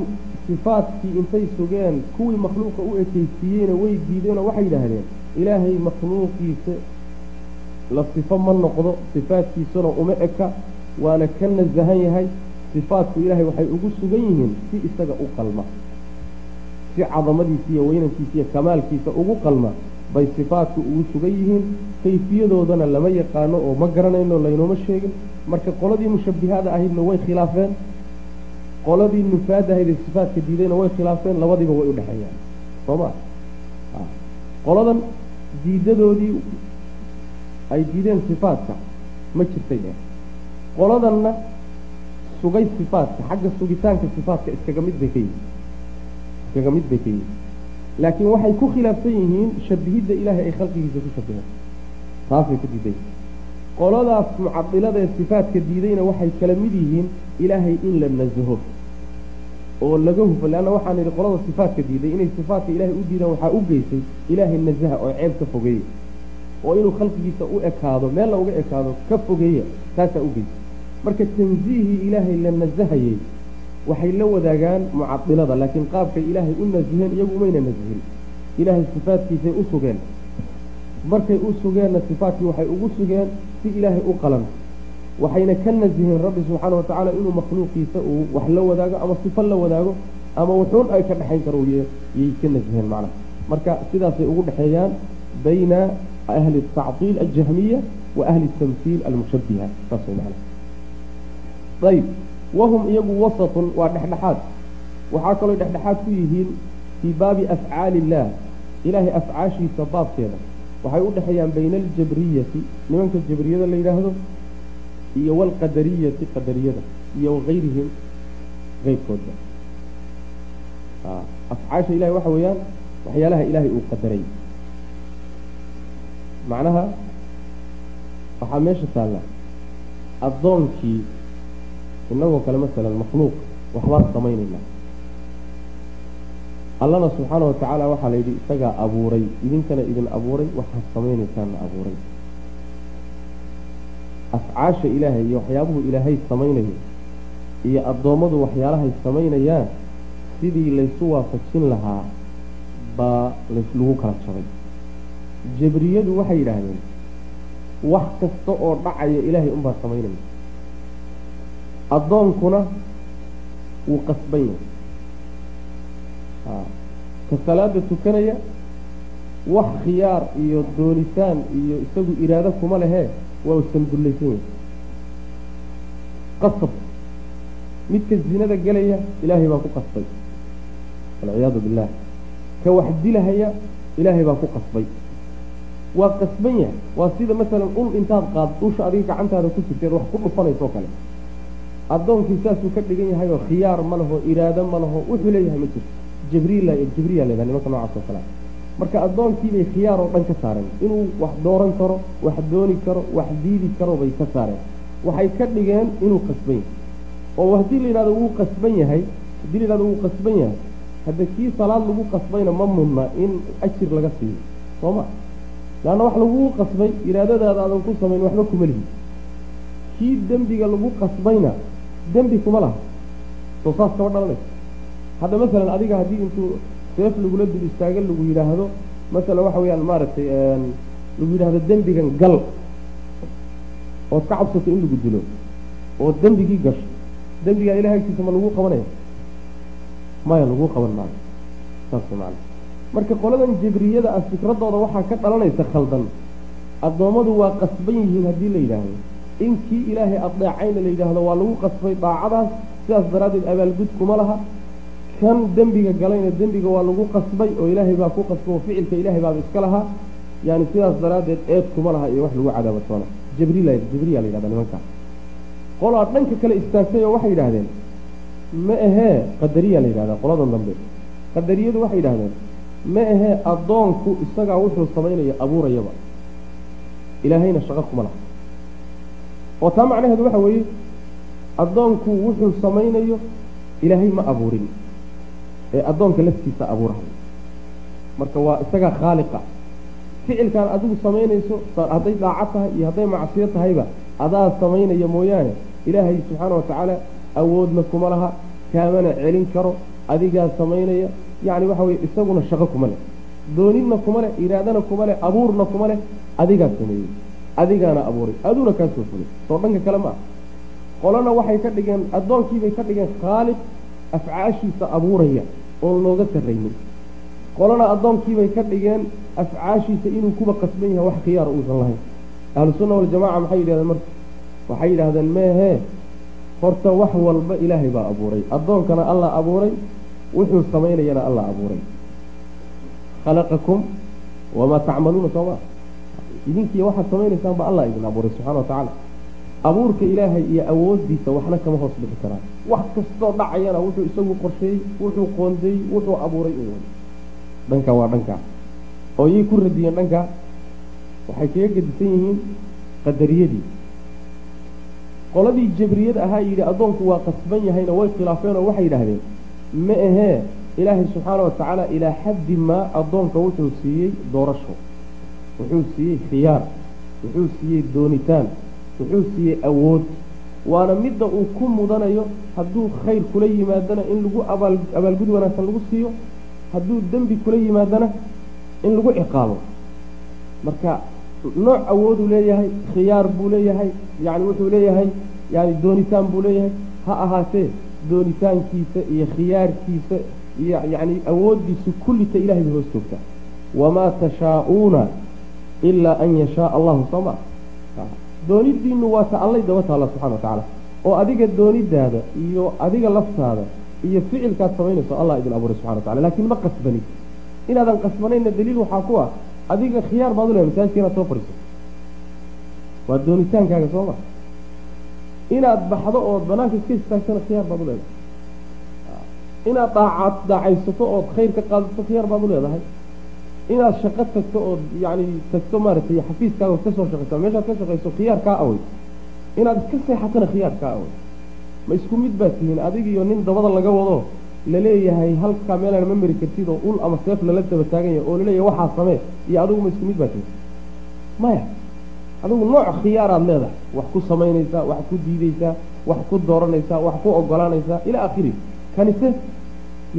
sifaadkii intay sugeen kuwii makhluuqa u ekeysiiyeyna way diideenoo waxay yidhaahdeen ilaahay makhluuqiisa la sifo ma noqdo sifaadkiisuna uma eka waana ka nasahan yahay sifaadku ilaahay waxay ugu sugan yihiin si isaga u qalma. Si cadamadiisa iyo weynankiisa iyo kamaalkiisa ugu qalma bay sifaadku ugu sugan yihiin. Kayfiyadoodana lama yaqaano oo ma garanayno laynooma sheegin. Marka qoladii mushabihada ahaydna way khilaafeen. Qoladii nufaada ahayd ee sifaadka diidayna way khilaafeen. Labadiiba way u dhexeeyaan soo ma qoladan diidadoodii ay diideen sifaadka ma jirtay dheh qoladanna sugay sifaadka xagga sugitaanka sifaadka iskaga mid bay ka yihiin iskaga mid bay ka yihiin laakiin waxay ku khilaafsan yihiin shabihidda ilaahay ay khalqigiisa ku shabiheen taasay ku diiday qoladaas mucadilada ee sifaadka diidayna waxay kala mid yihiin ilaahay in la nasaho oo laga hufo leanna waxaan idhi qolada sifaadka diiday inay sifaadka ilaahay u diidaan waxaa u geysay ilaahay nasaha oo ceeb ka fogeeya oo inuu khalqigiisa u ekaado meella uga ekaado ka fogeeya taasaa u geysay marka tansiihii ilaahay la nasahayey waxay la wadaagaan mucadilada laakiin qaabkay ilaahay u nasiheen iyagu umayna nasihin ilaahay sifaadkiisay u sugeen. Markay u sugeenna sifaadkii waxay ugu sugeen si ilaahay u qalan. Waxayna ka nasiheen rabbi subxaana watacaala inuu makhluuqiisa uu wax la wadaago ama sifo la wadaago ama wuxuun ay ka dhexayn karo yay ka nasiheen macnaha marka sidaasay ugu dhexeeyaan bayna ahli atactiil aljahmiya wa ahli tamhiil almushabiha saas macnaha ayib wahum iyagu wasatun waa dhexdhexaad. Waxaa kaloo dhexdhexaad ku yihiin fii baabi afcaali illaah ilaahay afcaashiisa baabkeeda. Waxay u dhexeeyaan bayna aljabriyati nimanka jabriyada la yidhaahdo iyo walqadariyati qadariyada iyo wagayrihim keyrkoodba afcaasha ilahay waxa weeyaan waxyaalaha ilaahay uu qadaray. Macnaha waxaa meesha taalla addoonkii inagoo kale masalan makhluuq waxbaan samaynaynaa. Allana subxaana watacaala waxaa la yidhi isagaa abuuray idinkana idin abuuray waxaad samaynaysaanna abuuray. Afcaasha ilaahay iyo waxyaabuhu ilaahay samaynayo iyo addoommadu waxyaalahay samaynayaan sidii laysu waafajin lahaa baa lagu kala jabay. Jabriyadu waxay yidhaahdeen wax kasta oo dhacaya ilaahay unbaa samaynaya addoonkuna wuu qasban yahay ka salaada tukanaya wax khiyaar iyo doonitaan iyo isagu iraado kuma lehee waa usan dullaysan yahay qasab. Midka zinada gelaya ilaahay baa ku qasbay. Walciyaadu billah. Ka wax dilahaya ilaahay baa ku qasbay. Waa qasban yahay. Waa sida masalan ul intaad qaad usha adiga gacantaada ku jirteed wax ku dhufanayso kale addoonkii saasuu ka dhigan yahay oo khiyaar ma laho iraado ma laho wuxuu leeyahay ma jirto. Jibriil jibriya leedaha nimanka noocaas oo kale. Marka addoonkiibay khiyaar oo dhan ka saareen. Inuu wax dooran karo wax dooni karo wax diidi karo bay ka saareen. Waxay ka dhigeen inuu qasban yahay oo haddii la yidhahdo wuu qasban yahay haddii la yidhahdo wuu qasban yahay hadda kii salaad lagu qasbayna ma mudna in ajir laga siiyo. Soo ma? Leanna wax laguu qasbay iraadadaada aadan ku samayn waxba kuma lihi. Kii dembiga lagu qasbayna dembi kuma laha. Soo saas kama dhalanayso. Hadda masalan adiga haddii intuu seef lagula dul istaago lagu yidhaahdo masalan waxa weeyaan maaragtay lagu yidhaahdo dembigan gal ood ka cabsato in lagu dilo oo dembigii gasho. Dembigaa ilahay agtiisa ma lagu qabanaya maya lagu qaban maayo. Saas macana marka qoladan jibriyada ah fikradooda waxaa ka dhalanaysa khaldan. Addoommadu waa qasban yihiin haddii la yidhaahdo in kii ilaahay adeecayna la yidhaahdo waa lagu qasbay daacadaas sidaas daraaddeed abaalgud kuma laha. Kan dembiga galayna dembiga waa lagu qasbay oo ilaahay baa ku qasbay oo ficilka ilaahay baaba iska lahaa. Yani sidaas daraaddeed eed kuma laha iyo wax lagu jibriil jibriya la yidhahda nimankaas qolaa dhanka kale istaagtay oo waxay yidhaahdeen ma ahee qadariya la yidhahdaa qoladan dambe. Qadariyadu waxay yidhahdeen ma ahee addoonku isagaa wuxuu samaynaya abuurayaba. Ilaahayna shaqo kuma laha oo taa macnaheedu waxa weeye addoonku wuxuu samaynayo ilaahay ma abuurin ee addoonka laftiisa abuurahay. Marka waa isagaa khaaliqa. Ficilkan adigu samaynayso hadday daaco tahay iyo hadday macsiyo tahayba adaa samaynaya mooyaane ilaahay subxaana watacaala awoodna kuma laha kaamana celin karo adigaa samaynaya yacni waxa weye isaguna shaqo kuma leh doonidna kuma leh iraadana kuma leh abuurna kuma leh adigaa sameeyey adigaana abuuray aduuna kaa soo fulay soo dhanka kale ma ah qolana waxay ka dhigeen addoonkiibay ka dhigeen khaaliq afcaashiisa abuuraya oon looga sarraynin. Qolana addoonkiibay ka dhigeen afcaashiisa inuu kuba qasban yahay wax khiyaara uusan lahayn. Ahlu sunna waljamaca maxay yidhahdeen marka? Waxay yidhahdeen meehee horta wax walba ilaahay baa abuuray. Addoonkana allah abuuray wuxuu samaynayana allah abuuray. Khalaqakum wamaa tacmaluuna soo maa idinkiiy waxaad samaynaysaan baa allah idin abuuray subxana watacaala abuurka ilaahay iyo awoodiisa waxna kama hoos dhixi karaan. Wax kastoo dhacayana wuxuu isagu qorsheeyey wuxuu qoondeeyey wuxuu abuuray u way dhanka waa dhankaa oo yay ku radiyeen dhankaa waxay kaga gedisan yihiin qadariyadii. Qoladii jabriyad ahaa yidhi addoonku waa qasban yahayna way khilaafeen oo waxay yidhaahdeen ma ahee ilaahay subxaana wa tacaala ilaa xaddi maa addoonka wuxuu siiyey doorasho wuxuu siiyey khiyaar wuxuu siiyey doonitaan wuxuu siiyey awood. Waana midda uu ku mudanayo hadduu khayr kula yimaadana in lagu abaal abaalgud wanaagsan lagu siiyo hadduu dembi kula yimaadana in lagu ciqaabo. Marka nooc awooduu leeyahay khiyaar buu leeyahay yani wuxuu leeyahay yani doonitaan buu leeyahay. Ha ahaatee doonitaankiisa iyo khiyaarkiisa iyo yani awooddiisa kullita ilahay bay hoos joogtaa. Wamaa tashaa'uuna ilaa an yashaaa allahu soma doonidiinu waa ta allay daba taalla subxana wa tacaala oo adiga doonidaada iyo adiga laftaada iyo ficilkaad samaynayso allah idin abuuray subxana wa tacala laakiin ma qasbani inaadan qasbanayna daliil waxaa ku ah adiga khiyaar baad u lehay masaajidka inaad soo fadhiiso waa doonitaankaaga soo ma inaad baxdo ood banaanka iska istaagtana khiyaar baad u leedahay inaad daacaad daacaysato ood khayr ka qaadato khiyaar baad u leedahay inaad shaqo tagto ood yani tagto maaragtay xafiiskaaga ood ka soo shaqaysa meeshaad ka shaqayso khiyaar kaa awey inaad iska seexatana khiyaar kaa awey ma isku mid baad tihiin adig iyo nin dabada laga wado la leeyahay halkaa meelaan ma mari kartid oo ul ama seef lala daba taagan yahay oo la leeyahay waxaa samee iyo adigu ma isku mid baad tihiin maya adigu nooc khiyaaraad leedahay wax ku samaynaysaa wax ku diideysaa wax ku dooranaysaa wax ku ogolaanaysaa ilaa akhiri kanise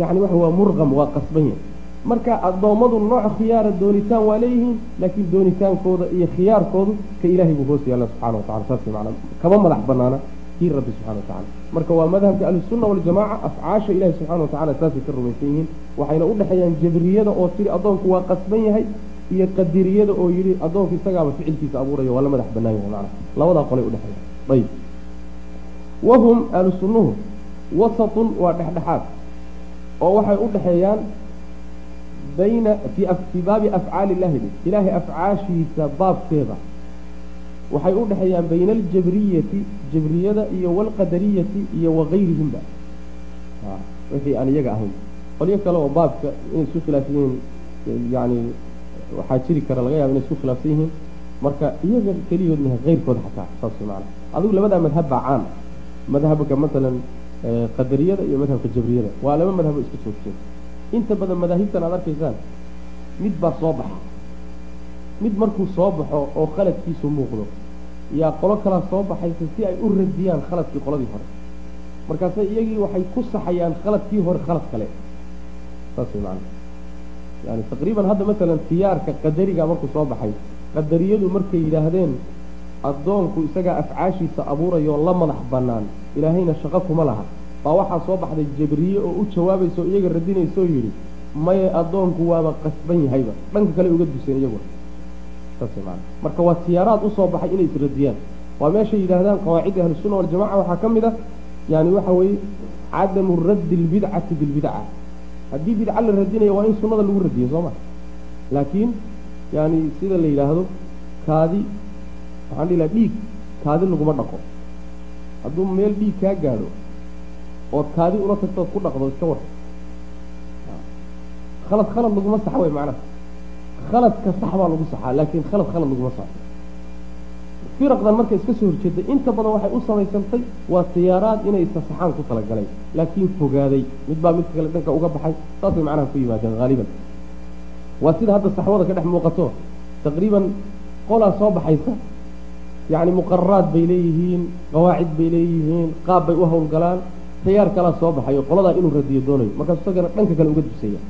yani waxa waa murqam waa qasban yahay marka addoommadu nooc khiyaara doonitaan waa leeyihiin laakiin doonitaankooda iyo khiyaarkoodu ka ilaahay buu hoos yaalla subxana watacala saas macnaa kama madax banaana kii rabbi subxana watacala marka waa madhabka ahlusunna waljamaca afcaasha ilahi subxana watacala saasay ka rumaysan yihiin waxayna udhexeeyaan jabriyada oo tiri addoonku waa qasban yahay iyo qadiriyada oo yidhi addoonku isagaaba ficilkiisa abuurayo waa la madax banaan yahay macna. Labadaa qolay udhexeeya ayib. Wahum ahlu sunnuhu wasatun waa dhexdhexaad oo waxay udhexeeyaan bayna fii baabi afcaali illahi ilaahay afcaashiisa baabkeeda waxay u dhexeeyaan bayna aljabriyati jabriyada iyo walqadariyati iyo wagayrihimba wixii aan iyaga ahayn qolyo kale oo baabka inay isku khilaafsan yihiin yani waxaa jiri kara laga yaaba inay isku khilaafsan yihiin marka iyaga keliyood maha xataa saas maana adigu labadaa madhab baa caan madhabka masalan qadariyada iyo madhabka jabriyada waa laba madhabo iska soo jeeda inta badan madaahibtan aad arkaysaan mid baa soo baxa mid markuu soo baxo oo khaladkiisu muuqdo yaa qolo kalaa soo baxaysa si ay u radiyaan khaladkii qoladii hore. Markaase iyagii waxay ku saxayaan khaladkii hore khalad kale. Saas way macana yani taqriiban hadda masalan tiyaarka qadariga markuu soo baxay qadariyadu markay yidhaahdeen addoonku isagaa afcaashiisa abuurayoo la madax bannaan ilaahayna shaqo kuma laha baa waxaa soo baxday jabriye oo u jawaabaysa oo iyaga radinaysa oo yidhi maye addoonku waaba qasban yahayba dhanka kale uga duseen iyaguna marka waa tiyaaraad u soo baxay inay isradiyaan waa meeshay yidhaahdaan qawaacidda ahlusunna waljamaca waxaa ka mid ah yani waxa weeye cadamu raddi lbidcati bilbidca haddii bidca la radinayo waa in sunnada lagu radiyo soo ma? Laakiin yani sida la yidhaahdo kaadi waxaan dhihi laha dhiig kaadi laguma dhaqo. Hadduu meel dhiig kaa gaadho ood kaadi ula tagto ku dhaqdo iska war khalad khalad laguma saxa wey macnaha. Khaladka sax baa lagu saxaa laakiin khalad khalad laguma saxo. Firaqdan marka iska soo horjeeday inta badan waxay u samaysantay waa tiyaaraad inay sasaxaan ku talagaleen laakiin fogaaday. Mid baa midka kale dhanka uga baxay saasay macnaha ku yimaadeen haaliban waa sida hadda saxwada ka dhex muuqato. Taqriiban qolaa soo baxaysa yacni muqararaad bay leeyihiin qawaacid bay leeyihiin qaab bay u howlgalaan tayaar kalaa soo baxayo qoladaa inuu radiyo doonayo. Markaasu isagana dhanka kale uga dusaya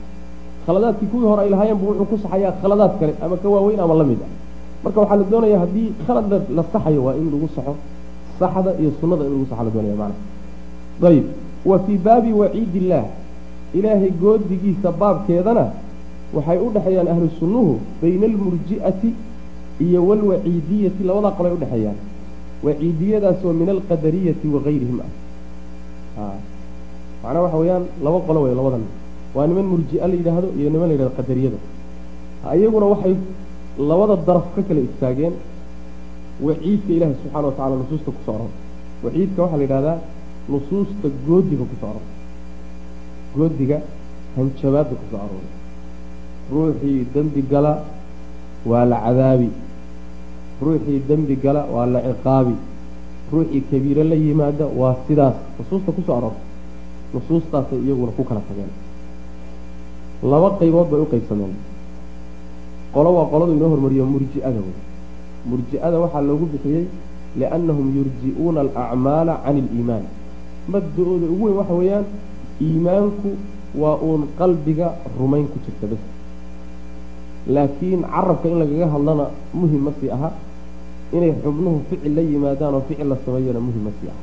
khaladaadkii kuwii hore ay lahaayeen buu wuxuu ku saxayaa khaladaad kale ama ka waaweyn ama la mid ah. Marka waxaa la doonayaa haddii khalad la saxayo waa in lagu saxo saxda iyo sunnada in lagu saxo la doonaya macana ayib wa fii baabi waciid illaah ilaahay goodigiisa baabkeedana waxay u dhexeeyaan ahlu sunnuhu bayna almurji'ati iyo walwaciidiyati labadaa qolay udhexeeyaan waciidiyadaasoo min alqadariyati wagayrihim ah macnaa waxa weeyaan laba qolo wey labadan. Waa niman murji'a la yidhaahdo iyo niman la yidhahdo qadariyada. Iyaguna waxay labada daraf ka kala istaageen waciidka ilaahay subxana wa tacala nusuusta ku soo oran waciidka waxaa la yidhahdaa nusuusta goodiga ku soo oran goodiga hanjabaadda ku soo arooray ruuxii dembi gala waa la cadaabi. Ruuxii dembi gala waa la ciqaabi ruuxii kabiiro la yimaada waa sidaas. Nusuusta ku soo aroortay nusuustaasay iyaguna ku kala tageen. Laba qaybood bay u qaybsameen qolo waa qoladu inoo hormariyo murji'ada wey murji'ada waxaa loogu bixiyey liannahum yurji'uuna alacmaala can iliimaan mabda-ooda ugu weyn waxa weeyaan iimaanku waa uun qalbiga rumayn ku jirta bas laakiin carabka in lagaga hadlana muhiim ma sii aha inay xubnuhu ficil la yimaadaan oo ficil la sameeyana muhiim ma sii aha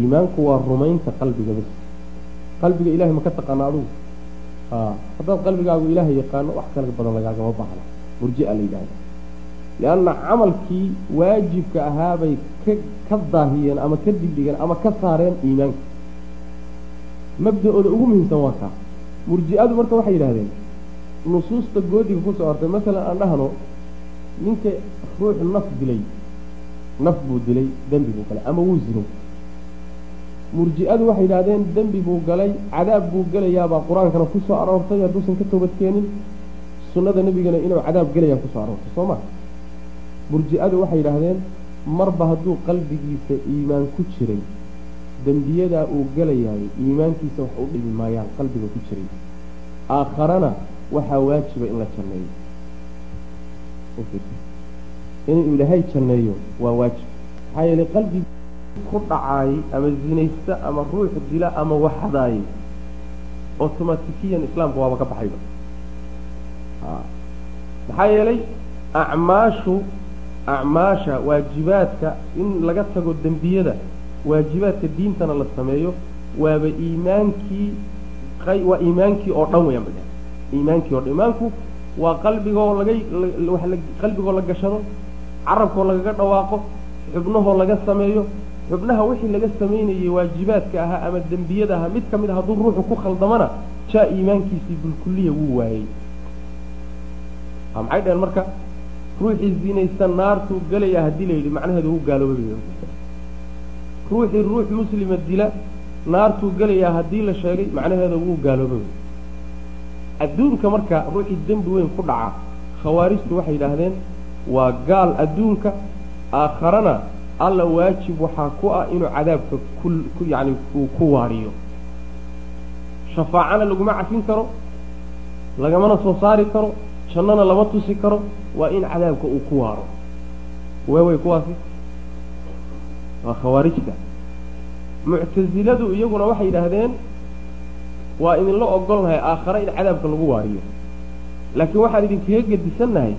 iimaanku waa rumaynta qalbiga bas qalbiga ilahay ma ka taqaana adugu? Haddaad qalbigaagu ilaahay yaqaano wax kala badan lagaagama baahna. Murjia la yidhahda lianna camalkii waajibka ahaabay ka ka daahiyeen ama ka digdhigeen ama ka saareen iimaanka. Mabda-ooda ugu muhiimsan waa kaa. Murji-adu marka waxay yidhahdeen nusuusta goodiga ku soo ortay masalan aan dhahno ninka ruux naf dilay naf buu dilay dembi buu galay ama wuu zinay murji-adu waxay yidhahdeen dembi buu galay cadaab buu gelayaabaa qur'aankana ku soo aroortay hadduusan ka toobad keenin. Sunnada nebigana inuu cadaab gelayaa ku soo aroortay soo ma? Murji-adu waxay yidhaahdeen marba hadduu qalbigiisa iimaan ku jiray dembiyadaa uu gelayahay iimaankiisa wax u dhimi maayaan qalbiga ku jiray. Aakharana waxaa waajiba in la janneeyo inuu ilaahay janneeyo waa waajib. Maxaa yeelay qalbigi ku dhacaayey ama zinaysta ama ruux dila ama waxadaayey automatikiyan islaamka waaba ka baxayba. Maxaa yeelay acmaashu acmaasha waajibaadka in laga tago dembiyada waajibaadka diintana la sameeyo waaba iimaankii waa iimaankii oo dhan weyaan ba iimaankii o dhan. Iimaanku waa qalbigoo laga qalbigoo la gashado carabkoo lagaga dhawaaqo xubnahoo laga sameeyo xubnaha wixii laga samaynayey waajibaadka ahaa ama dembiyada ahaa mid ka mid a hadduu ruuxu ku khaldamana jaa iimaankiisii bilkuliya wuu waayey. Maxay dhaheen marka? Ruuxii zinaysta naartuu gelaya haddii la yidhi macnaheedu wuu gaaloobay ruuxii ruux muslima dila naartuu gelayaa haddii la sheegay macnaheeda wuu gaaloobay adduunka marka ruuxii dembi weyn ku dhaca khawaarijtu waxay yidhaahdeen waa gaal adduunka aakharana alla waajib waxaa ku ah inuu cadaabka ku yani uu ku waariyo. Shafaacana laguma cafin karo lagamana soo saari karo jannana lama tusi karo waa in cadaabka uu ku waaro. Weewey kuwaasi. Waa khawaarijta. Muctasiladu iyaguna waxay yidhaahdeen waa idinla ogolnahay aakhare in cadaabka lagu waariyo. Laakiin waxaan idinkaga gedisannahay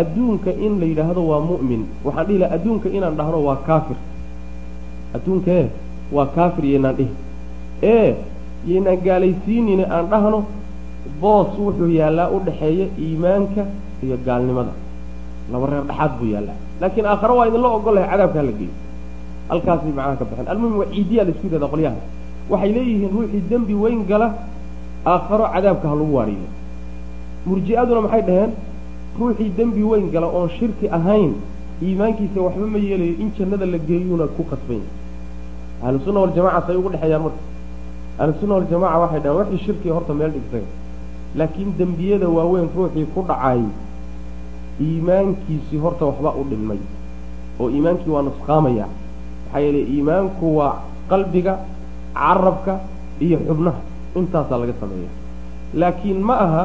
adduunka in la yidhaahdo waa mu'min. Waxaan dhihi laha adduunka inaan dhahno waa kaafir. Adduunkee waa kaafir yaynaan dhihi. Ee yaynaan gaalaysiinina aan dhahno boos wuxuu yaallaa u dhaxeeya iimaanka iyo gaalnimada. Laba reer dhexaad buu yaallaa laakiin aakhare waa idinla ogolahay cadaabka hala geeyo. Halkaasay macnaha ka baxeen. Almuhim waa ciidiyaa la isku yidhahda qolyaha waxay leeyihiin ruuxii dembi weyn gala aakharo cadaabka ha lagu waariyo murji-aduna maxay dhaheen ruuxii dembi weyn gala oon shirki ahayn iimaankiisa waxba ma yeelayo in jannada la geeyuuna ku qasban yahay ahlusunna waljamaca say ugu dhexeeyaan marka. Ahlusunna waljamaca waxay dhaheen wixii shirkiga horta meel dhigsaga laakiin dembiyada waaweyn ruuxii ku dhacay iimaankiisii horta waxba u dhilmay oo iimaankii waa nusqaamaya. Maxaa yeelay iimaanku waa qalbiga carabka iyo xubnaha. Intaasaa laga sameeya laakiin ma aha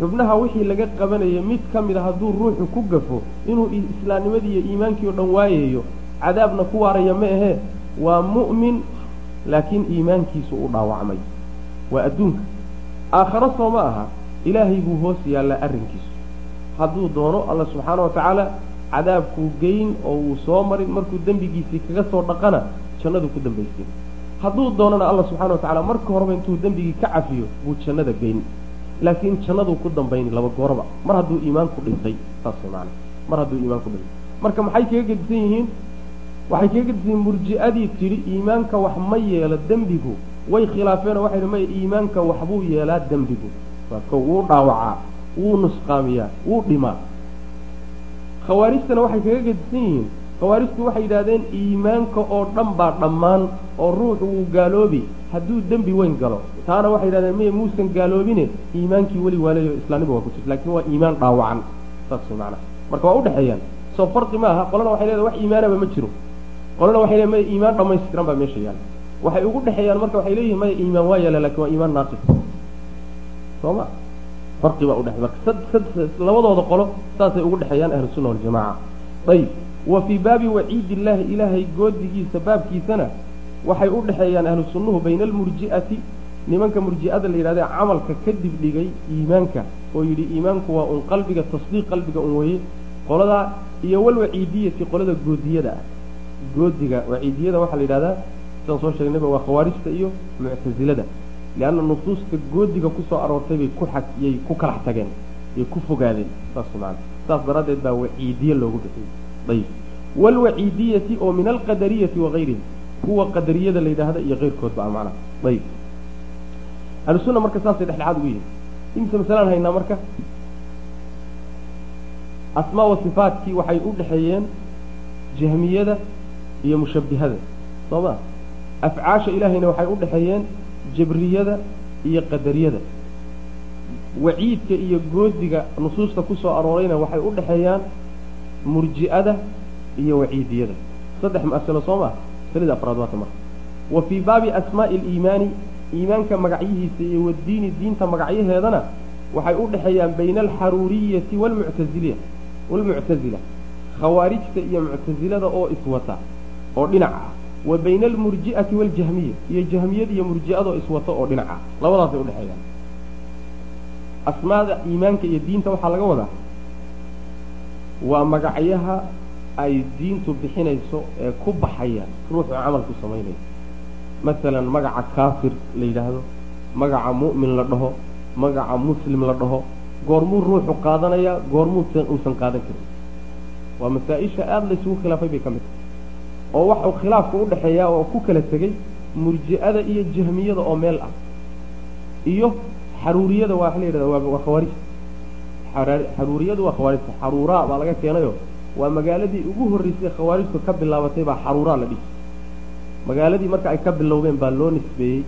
xubnaha wixii laga qabanaya mid ka mid a hadduu ruuxu ku gafo inuu islaamnimadii iyo iimaankii o dhan waayayo cadaabna ku waaraya ma ahee? Waa mu'min laakiin iimaankiisu u dhaawacmay. Waa adduunka. Aakharo soo ma aha ilaahay buu hoos yaallaa arrinkiisu. Hadduu doono alla subxaana wa tacaala cadaabkuu geyn oo wuu soo marin markuu dembigiisii kaga soo dhaqana jannadu ku dambaysin hadduu doonana alla subxana wa tacala marka horeba intuu dembigii ka cafiyo buu jannada geyn laakiin jannaduu ku dambayni laba gooraba mar hadduu iimaanku dhintay saas man mar hadduu iimaanku dhintay. Marka maxay kaga gedisan yihiin? Waxay kaga gedisan yihiin murji'adii tidhi iimaanka wax ma yeelo dembigu. Way khilaafeenoo waxay maya iimaanka waxbuu yeelaa dembigu. Ko wuu dhaawacaa wuu nusqaamiyaa wuu dhimaa. Khawaarijtana waxay kaga gedisan yihiin khawaarijtu waxay yidhahdeen iimaanka oo dhan baa dhammaan oo ruuxu wuu gaaloobi hadduu dembi weyn galo. Taana waxay yidhahdeen miya muusan gaaloobine iimaankii weli waaleeyo islaamnima waa ku jirta. Lakin waa iimaan dhaawacan saas way macnaha. Marka waa udhexeeyaan soo farqi maaha qolana waxay leedahay wax iimaanaba ma jiro. Qolana waxay leedahay maya iimaan dhamaystiran baa meesha yaalla waxay ugu dhexeeyaan marka waxay leeyihiin maya iimaan waa yaalla laakiin waa iimaan naaqis soo ma farqi baa udhexe marka sad sad labadooda qolo saasay ugu dhexeeyaan ahlu sunna waljamaca ayib wa fii baabi waciid illaahi ilaahay goodigiisa baabkiisana waxay u dhexeeyaan ahlu sunnuhu bayna almurji'ati. Nimanka murji'ada la yidhahda camalka kadib dhigay iimaanka oo yidhi iimaanku waa un qalbiga tasdiiq qalbiga un weeye qoladaa iyo walwaciidiyati qolada goodiyada ah. Goodiga waciidiyada waxaa la yidhahdaa sidaan soo sheegnayba waa khawaarijta iyo muctasilada lianna nusuusta goodiga ku soo aroortay bay ku xag yay ku kalax tageen yay ku fogaadeen saas maana saas daraaddeed baa waciidiye loogu bixiyey ayib walwaciidiyati oo min alqadariyati wagayrihi kuwa qadariyada la yidhaahda iyo keyrkoodba a macnaha. Ayib ahlusunna marka saasay dhexdhexaad ugu yihiin imse masalaan haynaa marka asmaa wa sifaatkii waxay u dhexeeyeen jahmiyada iyo mushabbihada. Soo ma? Afcaasha ilaahayna waxay u dhexeeyeen jabriyada iyo qadariyada. Waciidka iyo goodiga nusuusta ku soo aroorayna waxay u dhexeeyaan murji'ada iyo waciidiyada. Saddex masalo soo maa masalada afraad waata marka. Wa fii baabi asmaa'i aliimaani iimaanka magacyihiisa iyo wadiini diinta magacyaheedana waxay u dhexeeyaan bayna alxaruuriyati walmuctaziliya walmuctazila khawaarijta iyo muctasilada oo iswata oo dhinac ah wa bayna almurji'ati waljahmiya iyo jahmiyada iyo murji'adoo iswata oo dhinac ah labadaasay udhexeeyaan asmaada iimaanka iyo diinta waxaa laga wadaa waa magacyaha ay diintu bixinayso ee ku baxaya ruuxu camalku samaynayo masalan magaca kaafir la yidhaahdo magaca mu'min la dhaho magaca muslim la dhaho goormuu ruuxu qaadanaya goormuusan uusan qaadan karin. Waa masaa-isha aada la isugu khilaafay bay ka mid tahay. Oo waxau khilaafku u dhexeeyaa oo ku kala tegey murji'ada iyo jahmiyada oo meel ah iyo xaruuriyada waa la yidhahda waa khawaarijta xaruuriyadu waa khawaarijta. Xaruuraa baa laga keenayo. Waa magaaladii ugu horreysay khawaarijtu ka bilaabatay baa xaruuraa la dhihi magaaladii marka ay ka bilowdeen baa loo nisbeeyey.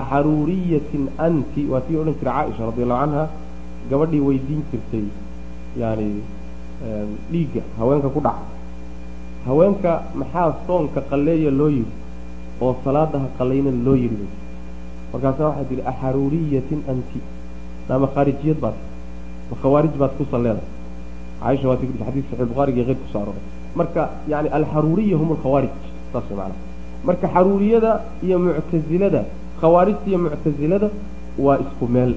Axaruuriyatin anti waa tii odhan jiray caaisha radiallahu canha gabadhii weydiin jirtay yani dhiigga haweenka ku dhaca. Haweenka maxaa soonka qalleeya loo yidhi? Oo salaadaha qallayna loo yidhi. Markaasa waxay tihi axaruuriyatin anti. Naa makhaarijiyad baad ma khawaarij baad ku salleeday caaisha waa tii xadiis saxiix bukhaariga iyo keyrka ku soo arooray marka yani alxaruuriya hum alkhawaarij saas way marka xaruuriyada iyo muctasilada khawaarijta iyo muctasilada waa isku meel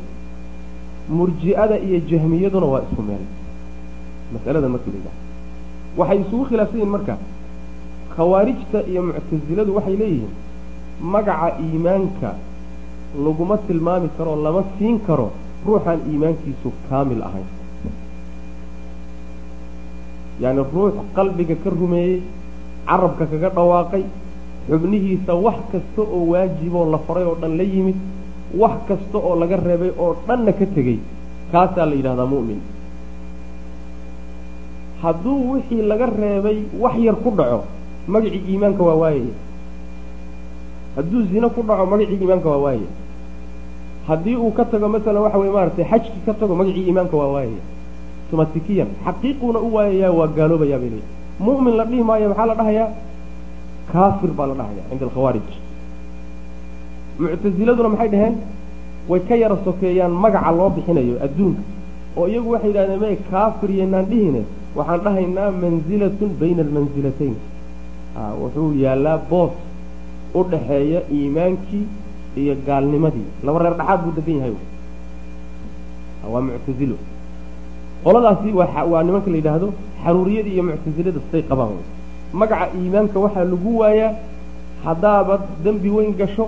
murji'ada iyo jahmiyaduna waa isku meel masalada markii la waxay isugu khilaafsan yihiin marka khawaarijta iyo muctasiladu waxay leeyihiin magaca iimaanka laguma tilmaami karo lama siin karo ruuxaan iimaankiisu kaamil ahayn. Yacni ruux qalbiga ka rumeeyey carabka kaga dhawaaqay xubnihiisa wax kasta oo waajiboo la faray oo dhan la yimid wax kasta oo laga reebay oo dhanna ka tegey kaasaa la yidhahdaa mu'min hadduu wixii laga reebay wax yar ku dhaco magacii iimaanka waa waayaya hadduu zino ku dhaco magacii iimaanka waa waayaya haddii uu ka tago masalan waxa weye maaragtay xajkii ka tago magacii iimaanka waa waayaya somatikiyan xaqiiquuna u waayayaa waa gaaloobayaa bay leeyihi mu'min la dhihi maayo maxaa la dhahayaa? Kaafir baa la dhahaya cinda alkhawaarij. Muctasiladuna maxay dhaheen? Way ka yara sokeeyaan magaca loo bixinayo adduunka. Oo iyagu waxay yidhahdeen me kaafir yaynaan dhihine waxaan dhahaynaa manzilatun bayna almansilatayn wuxuu yaallaa boos u dhaxeeya iimaankii iyo gaalnimadii. Laba reer dhaxaad buu degan yahay. Waa muctasilo qoladaasi waa nimanka la yidhaahdo xaruuriyada iyo muctasilada say qabaan. Magaca iimaanka waxaa lagu waayaa haddaabad dembi weyn gasho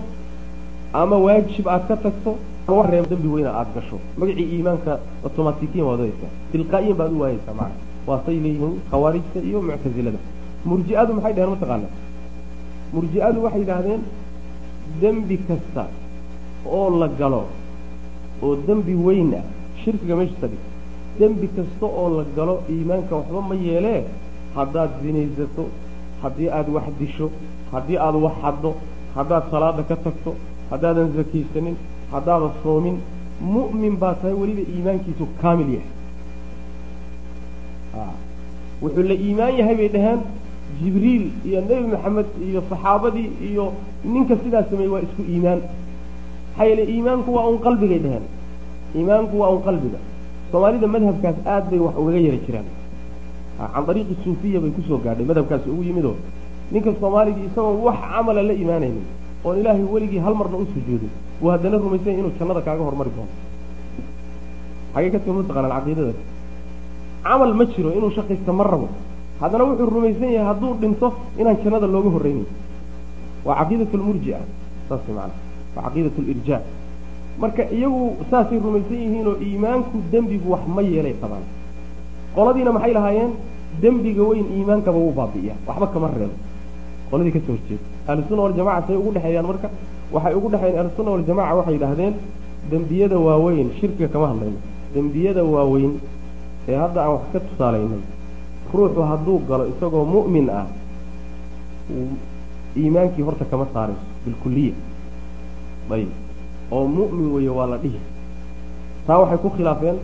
ama waajib aad ka tagto dembi weyna aada gasho. Magacii iimaanka automatikiyan waad odaysaa tilqaa'iyan baad u waayeysaa waa say leeyihiin khawaarijta iyo muctasilada. Murji'adu maxay dhaheen? Mataqaana murji'adu waxay yidhaahdeen dembi kasta oo la galo oo dembi weyn ah shirkiga meeshiisa dhig dembi kasta oo la galo iimaanka waxba ma yeelee haddaad zinaysato haddii aada wax disho haddii aada wax haddo haddaad salaada ka tagto haddaadan zakaysanin haddaadan soomin mu'min baa tahay weliba iimaankiisu kaamil yahay. Wuxuu la iimaan yahay bay dhaheen jibriil iyo nebi maxamed iyo saxaabadii iyo ninka sidaas sameeyey waa isku iimaan. Maxaa yeele iimaanku waa un qalbigay dheheen iimaanku waa un qalbiga. Soomaalida madhabkaas aad bay wax ugaga yara jiraan. Can dariiqi suufiya bay ku soo gaadhay madhabkaasi ugu yimidoo ninka soomaaligii isagoon wax camala la imaanaynin oon ilaahay weligii hal marna u sujuudin buu haddana rumaysanya inuu jannada kaaga hormari doono. Xagee ka timi mataqaanaan caqiidada camal ma jiro inuu shaqaysta ma rabo haddana wuxuu rumaysan yahay hadduu dhinto inaan jannada looga horreynayn waa caqiidat lmurjia saas maana waa caqiidat lirjaa marka iyagu saasay rumaysan yihiinoo iimaanku dembigu wax ma yeelay qabaan. Qoladiina maxay lahaayeen? Dembiga weyn iimaankaba wuu baabi'iya waxba kama reebo. Qoladii ka soo horjeeda ahlusunna waljamaca say ugu dhexeeyaan marka? Waxay ugu dhexeeyaan ahlusunna waljamaca waxay yidhaahdeen dembiyada waaweyn shirkiga kama hadlayno. Dembiyada waaweyn ee hadda aan wax ka tusaalaynay ruuxu hadduu galo isagoo mu'min ah iimaankii horta kama saarayso bilkuliya. Ayb oo mu'min weeye waa la dhihi. Taa waxay ku khilaafeen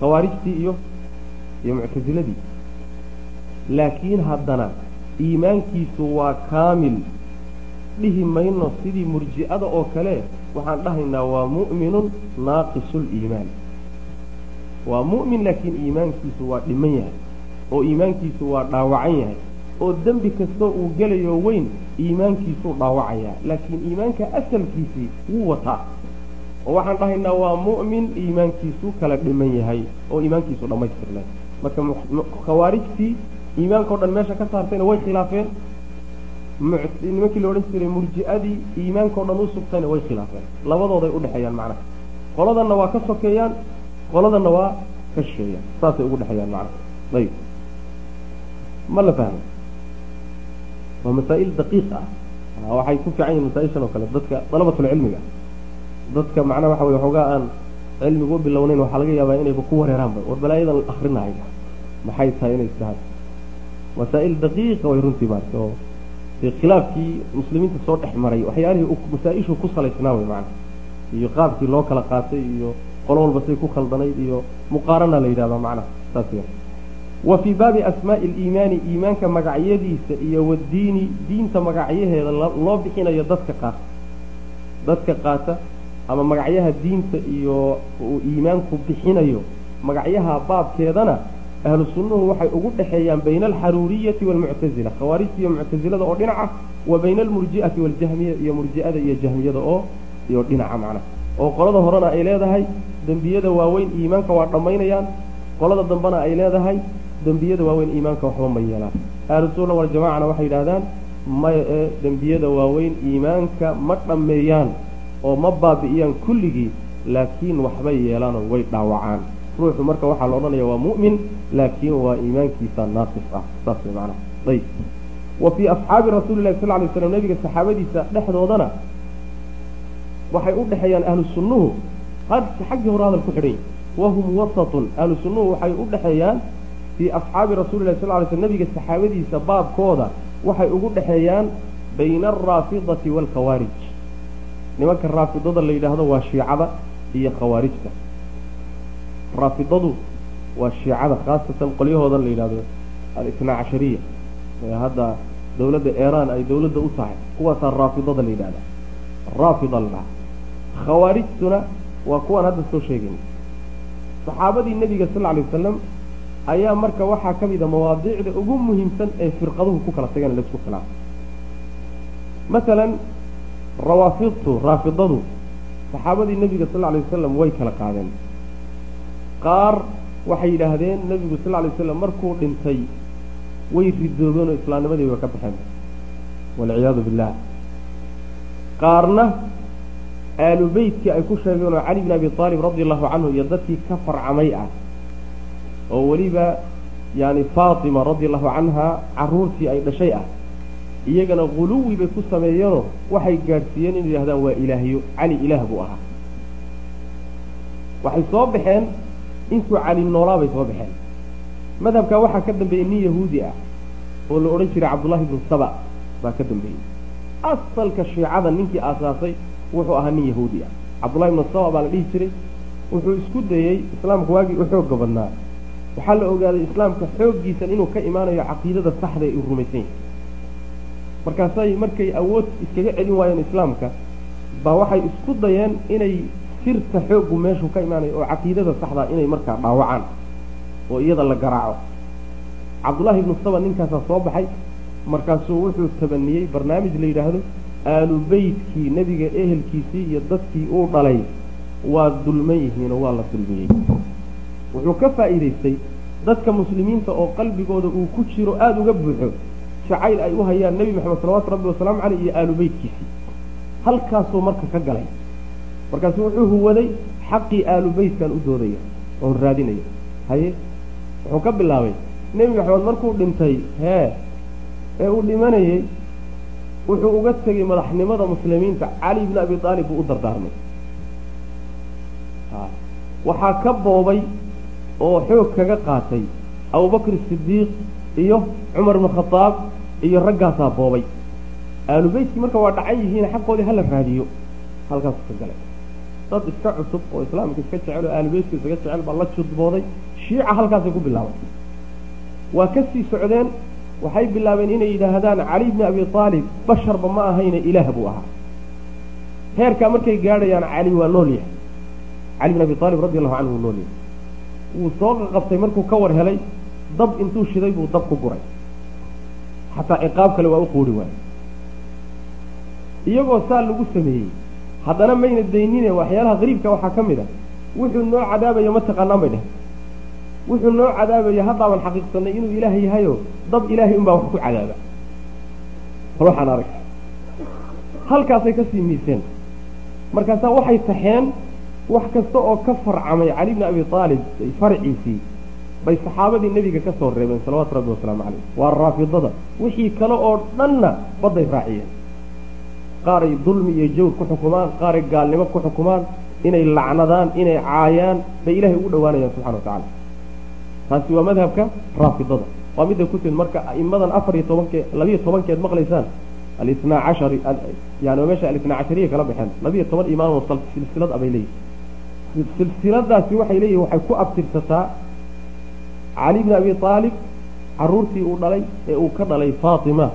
khawaarijtii iyo iyo muctasiladii laakiin haddana iimaankiisu waa kaamil. Dhihi mayno sidii murji'ada oo kale waxaan dhahaynaa waa mu'minun naaqisuliimaan waa mu'min laakiin iimaankiisu waa dhiman yahay oo iimaankiisu waa dhaawacan yahay oo dembi kastoo uu gelayo weyn iimaankiisuu dhaawacayaa. Laakiin iimaanka asalkiisii wuu wataa. Oo waxaan dhahaynaa waa mu'min iimaankiisu kala dhiman yahay oo iimaankiisu dhammaystirnay. Marka khawaarijtii iimaankao dhan meesha ka saartayna way khilaafeen. Nimankii la odhan jiray murji'adii iimaankao dhan u sugtayna way khilaafeen. Labadooday udhexeeyaan macnaha. Qoladanna waa ka sokeeyaan qoladanna waa ka shisheeyaan saasay ugu dhexeeyaan macnaha. Ayib ma la fahmo. Waa masaa'il daqiiq ah. Waxay ku fiican yihiin masaa-ishan oo kale dadka dalabatulcilmiga dadka macnaha waxa weye xoogaa aan cilmigu u bilownayn waxaa laga yaabaa inayba ku wareeraanba war balaayadan akrinahay maxay tahay inay isdhahaan? Masaa'il daqiiqa way runtii maarta oo dee khilaafkii muslimiinta soo dhex maray waxyaalihii masaa-ishu ku salaysnaa wey macana iyo qaabkii loo kala qaatay iyo qolo walba say ku khaldanayd iyo muqaarana la yidhahdaa macnaha saas wa fii baabi asmaa'i aliimaani iimaanka magacyadiisa iyo wadiini diinta magacyaheeda loo bixinayo dadka qaata dadka qaata ama magacyaha diinta iyo uu iimaanku bixinayo magacyaha baabkeedana ahlu sunnuhu waxay ugu dhexeeyaan bayna alxaruuriyati waalmuctazila khawaarijta iyo muctazilada oo dhinaca wa bayna almurji'ati waaljahmiya iyo murji'ada iyo jahmiyada oo iyo dhinaca macnaha oo qolada horena ay leedahay dembiyada waaweyn iimaanka waa dhammaynayaan qolada dambena ay leedahay dembiyada waaweyn iimaanka waxba ma yeelaan ahlu sunna waljamacana waxay yidhahdaan maya ee dembiyada waaweyn iimaanka ma dhammeeyaan oo ma baabi'iyaan kulligii laakiin waxbay yeelaanoo way dhaawacaan. Ruuxu marka waxaa la odhanaya waa mu'min laakiin waa iimaankiisa naaqis ah. Saas way macnaha ayib. Wa fii asxaabi rasuuli llahi sal lay slam nebiga saxaabadiisa dhexdoodana waxay u dhexeeyaan ahlu sunnuhu. Xaggii hore hadal ku xidhan yahy wahum wasatun. Ahlu sunnuhu waxay u dhexeeyaan fii asxaabi rasuli llahi sal lay sl nebiga saxaabadiisa baabkooda waxay ugu dhexeeyaan bayna alraafidati waalkhawaarij. Nimanka raafidada la yidhaahdo waa shiicada iyo khawaarijta. Raafidadu waa shiicada khaasatan qolyahoodan la yidhahdo alitnaa cashariya ee hadda dawladda iiraan ay dawladda u tahay kuwaasaa raafidada la yidhahda raafida la dhaha khawaarijtuna waa kuwaan hadda soo sheegayna saxaabadii nebiga sal alay wasalam ayaa marka waxaa ka mid a mawaadiicda ugu muhiimsan ee firqaduhu ku kala tageen la isku khilaafay masalan rawaafidtu raafidadu saxaabadii nebiga sal lla alay wasalam way kala qaadeen. Qaar waxay yidhaahdeen nebigu sal lla alay wasalam markuu dhintay way ridoobeen oo islaamnimadii way ka baxeen. Walciyaadu billah. Qaarna aalu beytkii ay ku sheegeen oo cali bin abi aalib radi allahu canhu iyo dadkii ka farcamay ah oo weliba yani faatima radi allahu canha caruurtii ay dhashay ah iyagana guluwi bay ku sameeyeenoo waxay gaadhsiiyeen inay yidhahdaan waa ilaahyo cali ilaah buu ahaa. Waxay soo baxeen intuu cali noolaa bay soo baxeen. Madhabkaa waxaa ka dambeeyey nin yahuudi ah oo la odhan jiray cabdullahi ibnu saba baa ka dambeeyey asalka shiicada ninkii aasaasay wuxuu ahaa nin yahuudi ah. Cabdullahi ibnu saba baa la dhihi jiray wuxuu isku dayey islaamka waagii u xooga badnaa waxaa la ogaaday islaamka xooggiisan inuu ka imaanayo caqiidada saxda ee uu rumaysan yahay. Markaasay markay awood iskaga celin waayeen islaamka baa waxay isku dayeen inay sirta xooggu meeshuu ka imaanayo oo caqiidada saxdaa inay markaa dhaawacaan oo iyada la garaaco. Cabdullaahi ibnu saba ninkaasaa soo baxay markaasuu wuxuu tabaniyey barnaamij la yidhaahdo aalu beytkii nebiga ehelkiisii iyo dadkii uu dhalay. Waa dulman yihiinoo waa la dulmiyey wuxuu ka faa'iidaystay dadka muslimiinta oo qalbigooda uu ku jiro aada uga buuxo jacayl ay u hayaan nebi maxamed salawaatu rabbi wasalaamu caleyh iyo aalu beytkiisii halkaasuu marka ka galay. Markaasu wuxuu huwaday xaqii aalu beytkan u doodaya oon raadinaya. Haye wuxuu ka bilaabay nebi maxamed markuu dhintay hee ee uu dhimanayey wuxuu uga tegey madaxnimada muslimiinta cali bni abi aalib buu u dardaarmay. Waxaa ka boobay oo xoog kaga qaatay abubakr sidiiq iyo cumar ibnu khadaab iyo raggaasaa boobay. Aalu beytkii marka waa dhacan yihiin xaqoodii hala raadiyo halkaasu ka galay. Dad iska cusub oo islaamka iska jecel oo aalu beytka isaga jecel baa la judbooday shiica halkaasay ku bilaabay waa ka sii socdeen waxay bilaabeen inay yidhaahdaan cali bni abi aalib basharba ma ahayne ilaah buu ahaa. Heerkaa markay gaadhayaan cali waa nool yahay. Cali bn abi aalib radi allahu canhu nool yahay wuu soo qaqabtay markuu ka war helay dab intuu shiday buu dab ku guray. Xataa ciqaab kale waa u quuri waayey. Iyagoo saa lagu sameeyey haddana mayna daynine waxyaalaha qariibka waxaa ka mid a. Wuxuu noo cadaabaya ma taqaanaan bay dheh wuxuu noo cadaabaya haddaaban xaqiiqsanay inuu ilaah yahayo dab ilaahay unbaa wax ku cadaaba. Bal waxaan arag. Halkaasay ka sii miiseen. Markaasaa waxay taxeen wax kasta oo ka farcamay cali bni abi aalib farciisii bay saxaabadii nebiga ka soo reebeen salawaatu rabbi wasalaamu caleyh waa raafidada. Wixii kale oo dhanna badday raaciyeen. Qaaray dulmi iyo jawr ku xukumaan qaaray gaalnimo ku xukumaan inay lacnadaan inay caayaan bay ilahay ugu dhawaanayaan subxana wa tacala taasi waa madhabka raafidada. Waa midday ku timid marka aimadan afar iyo tobankee labiyo tobankeed maqlaysaan alisnaa cashari yani meesha alisnaa cashariya kala baxeen labiyo toban imaam oo silsilad abay leeyihiin silsiladaasi waxay leeyihiin waxay ku abtirsataa cali bni abi aalib caruurtii uu dhalay ee uu ka dhalay faatima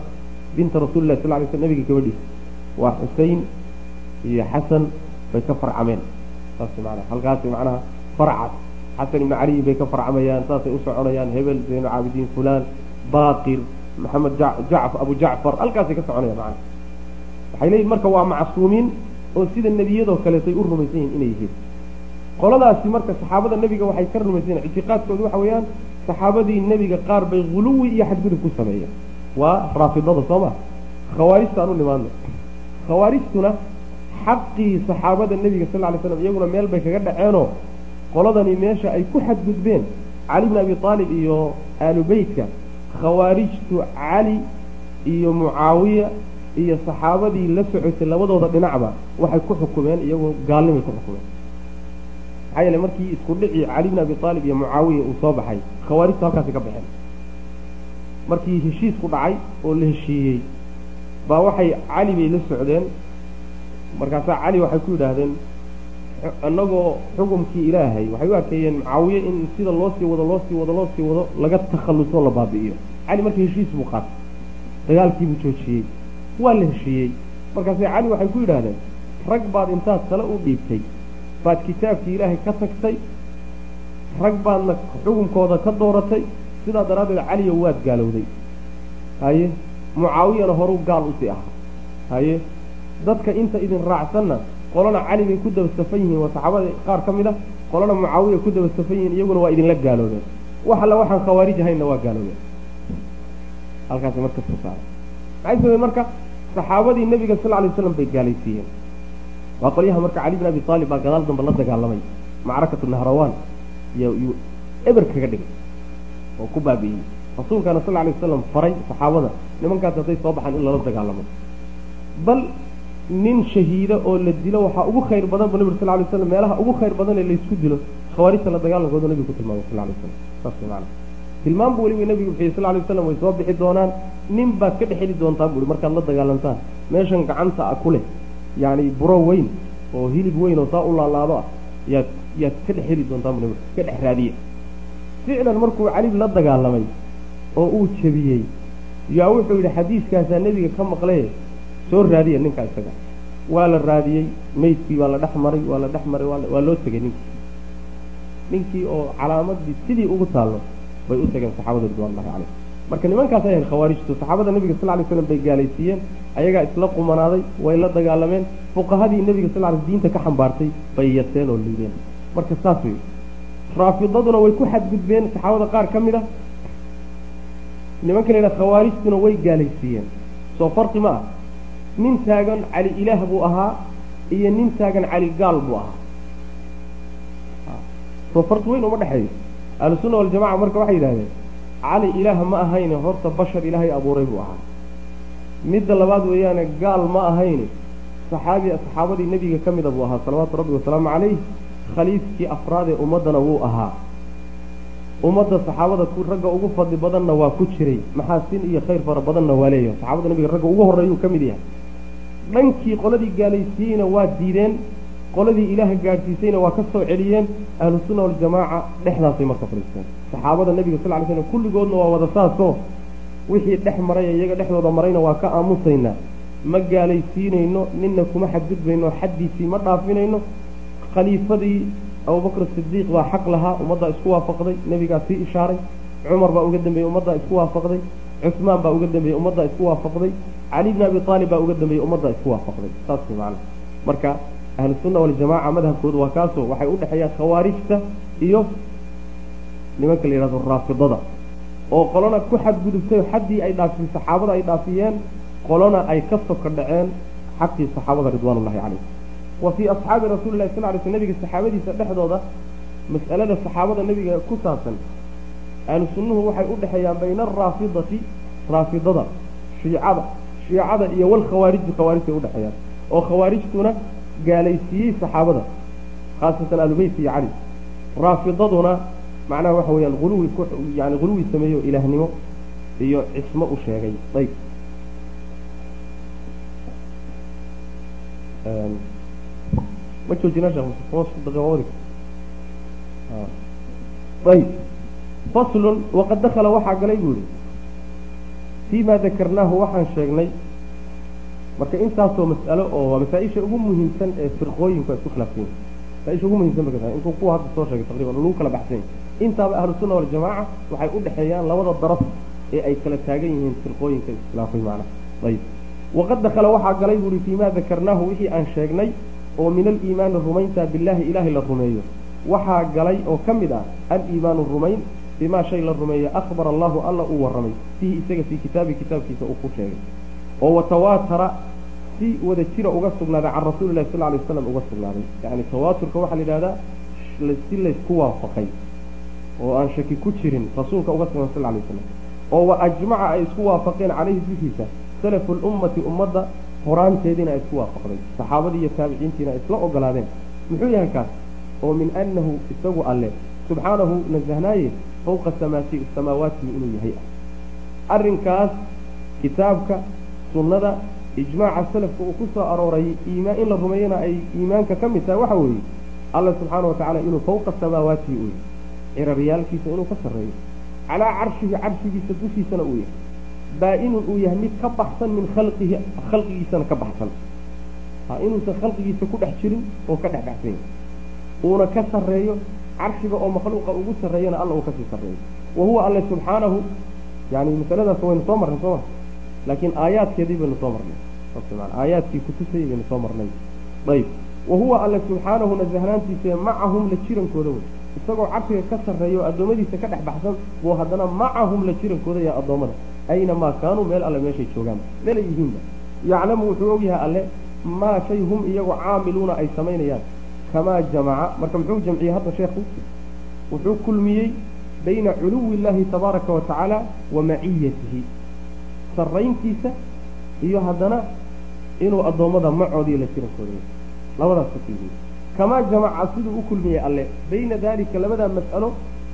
binta rasuuli lah sal lay sl nabiga gabadhiisa waa xusein iyo xasan bay ka farcameen. Saas manaa halkaasi macnaha farcaas xasan ibni caliy bay ka farcamayaan saasay u soconayaan hebel zaynu caabidiin fulaan baaqir maxamed jacf abu jacfar halkaasay ka soconayaan macnaha. Waxay leeyihiin marka waa macsuumiin oo sida nebiyadoo kaleetay u rumaysan yihiin inay yihiin qoladaasi marka saxaabada nebiga waxay ka rumaysan yihiin ictiqaadkoodu waxa weeyaan saxaabadii nebiga qaar bay huluwi iyo xadgudub ku sameeyeen. Waa raafidada soo ma? Khawaarijta aan u nimaadno khawaarijtuna xaqii saxaabada nebiga sal lay slam iyaguna meel bay kaga dhaceenoo qoladani meesha ay ku xadgudbeen cali bni abi aalib iyo aalu beytka khawaarijtu cali iyo mucaawiya iyo saxaabadii la socotay labadooda dhinacba waxay ku xukumeen iyagoo gaalnimay ku xukumeen maxaa yeele markii isku dhici cali bni abi aalib iyo mucaawiya uu soo baxay khawaarijtu halkaasi ka baxeen. Markii heshiisku dhacay oo la heshiiyey baa waxay cali bay la socdeen. Markaasaa cali waxay ku yidhaahdeen annagoo xukumkii ilaahay waxay u arkeeyeen mucaawiye in sida loo sii wado loo sii wado loo sii wado laga takhallusoo la baabi'iyo. Cali marka heshiis buu qaatay dagaalkiibuu joojiyey waa la heshiiyey. Markaase cali waxay ku yidhaahdeen rag baad intaad tale u dhiibtay baad kitaabkii ilaahay ka tagtay rag baadna xukunkooda ka dooratay sidaa daraaddeed caliya waad gaalowday. Haye mucaawiyana horuu gaal u sii ahaa. Haye dadka inta idin raacsanna qolana cali bay ku daba safan yihiin waa saxaabada qaar ka mid a qolana mucaawiya ku daba safan yihiin iyaguna waa idinla gaaloobeen. Wax alla waxaan khawaarij ahaynna waa gaaloobeen. Halkaasi marka marka? Saxaabadii nebiga sal alay waslam bay gaalaysiiyeen waa qolyaha marka cali bin abi aalib baa gadaal dambe la dagaalamay macrakatu nahrawaan yuu eber kaga dhigay oo ku baabi'iyey. Rasuulkaana sal alay wasalam faray saxaabada nimankaas hadday soo baxaan in lala dagaalamo bal nin shahiida oo la dilo waxaa ugu khayr badan bu nabig sal lay slam meelaha ugu khayr badan ee laysku dilo khawaarijta la dagaalankooda nabigu ku tilmaamay sal lay slam saas maana tilmaam buu weliba nabigu bixiyey sal lay waslam way soo bixi doonaan nin baad ka dhex heli doontaan buui markaad la dagaalantaan meeshan gacanta a ku leh yacni buro weyn oo hilib weyn oo saa u laalaado ah yaad yaad ka dhex heli doontaan bu nabigu ka dhex raadiye ficlan markuu cali la dagaalamay oo uu jebiyey yaa wuxuu yidhi xadiiskaasaa nebiga ka maqlee soo raadiya ninkaa isaga. Waa la raadiyey meydkii waa la dhex maray waa la dhex maray waa loo tegay ninkii. Ninkii oo calaamadii sidii ugu taallo bay u tageen saxaabada ridwanullahi caleyh marka nimankaas ay ahayd khawaarijtu saxaabada nebiga sal lay slam bay gaalaysiiyeen ayagaa isla qumanaaday way la dagaalameen fuqahadii nebiga sal lay diinta ka xambaartay bay yaseen oo liideen marka saas wey raafidaduna way ku xadgudbeen saxaabada qaar ka mid a nimanka la yidhaha khawaarijtuna way gaalaysiiyeen. Soo farqi ma ah nin taagan cali ilaah buu ahaa iyo nin taagan cali gaal buu ahaa. Soo farqi weyn uma dhexeeyo. Ahlusunna waljamaca marka waxay yidhahdeen cali ilaah ma ahayne horta bashar ilaahay abuuray buu ahaa. Midda labaad weeyaane gaal ma ahayne. Saxaabi saxaabadii nebiga ka mida buu ahaa salawaatu rabbi wasalaamu calayh khaliifkii afraad ee ummaddana wuu ahaa. Ummadda saxaabada ragga ugu fadli badanna waa ku jiray. Maxaasin iyo khayr fara badanna waa leeyahay. Saxaabada nabiga ragga ugu horreeyuu ka mid yahay. Dhankii qoladii gaalaysiiyeyna waa diideen qoladii ilaaha gaadhsiisayna waa ka soo celiyeen ahlusunna waljamaaca dhexdaasay marka fadhiisteen saxaabada nebiga sal ly slam kulligoodna waa wada saasoo wixii dhex maray iyaga dhexdooda marayna waa ka aamusaynaa ma gaalaysiinayno ninna kuma xadgudbayno xaddiisii ma dhaafinayno. Khaliifadii abubakr sidiiq baa xaq lahaa ummaddaa isku waafaqday nebigaa sii ishaaray. Cumar baa uga dambeeyey ummaddaa isku waafaqday. Cusmaan baa uga dambeeyey ummaddaa isku waafaqday. Cali bni abi aalib baa uga dambeeyey ummaddaa isku waafaqday. Saas macana marka ahlusunna waljamaca madhabkoodu waa kaasoo waxay u dhexeeyaan khawaarijta iyo nimanka la yidhahdo raafidada oo qolona ku xadgudubtay xaddii ay dhaafiyey saxaabada ay dhaafiyeen qolona ay ka soka dhaceen xaqii saxaabada ridwaanullahi calayh wa fii asxaabi rasuuli lahi sal ly sl nabiga saxaabadiisa dhexdooda mas'alada saxaabada nebiga ku saabsan ahlu sunnuhu waxay u dhexeeyaan bayna araafidati raafidada shiicada shiicada iyo walkhawaariji khawaarijtay udhexeeyaan oo khawaarijtuna gaalaysiiyey saxaabada khaasatan ahlubeyt iyo cali. Raafidaduna macnaha waxa weyaan uluwi yani huluwi sameeyo ilaahnimo iyo cismo u sheegay. Ayb ma joojina sheekh ayb faslun waqad dakala waxaa galay buu yihi fii ma dakarnaahu waxaan sheegnay. Marka intaasoo mas'alo oo waa masaa-isha ugu muhiimsan ee firqooyinku ay isku khilaafsan. Masaa-isha ugu muhiimsan ba intuu kuwa hadda soo sheegay taqriban lagu kala baxsan yahy intaaba ahlu sunna waljamaaca waxay u dhexeeyaan labada daraf ee ay kala taagan yihiin firqooyinka iskhilaafay macna ayb waqad dakala waxaa galay buu yihi fii ma dakarnaahu wixii aan sheegnay oo min aliimaani rumaynta billahi ilaahay la rumeeyo. Waxaa galay oo ka mid ah aliimaanu rumayn bimaa shay la rumeeyo akhbara allahu alla uu warramay. Fihi isaga fii kitaabi kitaabkiisa uu ku sheegay. Oo watawaatara si wada jira uga sugnaaday can rasuuli lahi sal lay waslam uga sugnaaday. Yani tawaaturka waxaa la yidhahdaa si laysku waafaqay oo aan shaki ku jirin rasuulka uga sugnaada sal lay waslam oo wa ajmaca ay isku waafaqeen calayhi dushiisa salafu lummati ummadda horaanteediina ay isku waafaqday saxaabadii iyo taabiciintiina ay isla ogolaadeen. Muxuu yahay kaas? oo min annahu isagu alle subxaanahu nasahnaaye fawqa samaati samaawaatihi inuu yahay. Ah arrinkaas kitaabka sunnada ijmaaca salafka uu ku soo arooray iimaan in la rumeeyana ay iimaanka ka mid tahay waxa weeye alla subxaana wa tacala inuu fawqa samaawaatihi uu yahay ciraryaalkiisa inuu ka sarreeyo. Calaa carshihi carshigiisa dushiisana uu yahay. Baa-inun uu yahay mid ka baxsan min khalqihi khalqigiisana ka baxsan. Inuusan khalqigiisa ku dhex jirin oo ka dhex baxsan uuna ka sarreeyo carshiga oo makhluuqa ugu sarreeyana alla uu ka sii sarreeyo. Wa huwa alle subxaanahu yani masaladaas waynu soo marnay soo ma laakiin aayaadkeedii baynu soo marnay. Aayaadkii kutusayay baynu soo marnay. Ayb wa huwa alle subxaanahu nasahnaantiisa macahum la jirankooda wey isagoo carshiga ka sarreeyo addoommadiisa ka dhex baxsan buu haddana macahum la jirankooda iyo addoommada. Aynamaa kaanuu meel alle meeshay joogaan. Meelay yihiinba. Yaclamu wuxuu ogyahay alle maa shay hum iyagoo caamiluuna ay samaynayaan. Kamaa jamaca marka muxuu jamciyey hadda sheekhu? Wuxuu kulmiyey bayna culuwi illaahi tabaaraka wa tacaala wa maciyatihi sarrayntiisa iyo haddana inuu addoommada macoodiyo la jirankooda labadaas ku kulmiyey kamaa jamaca siduu u kulmiyey alle bayna daalika labadaa mas'alo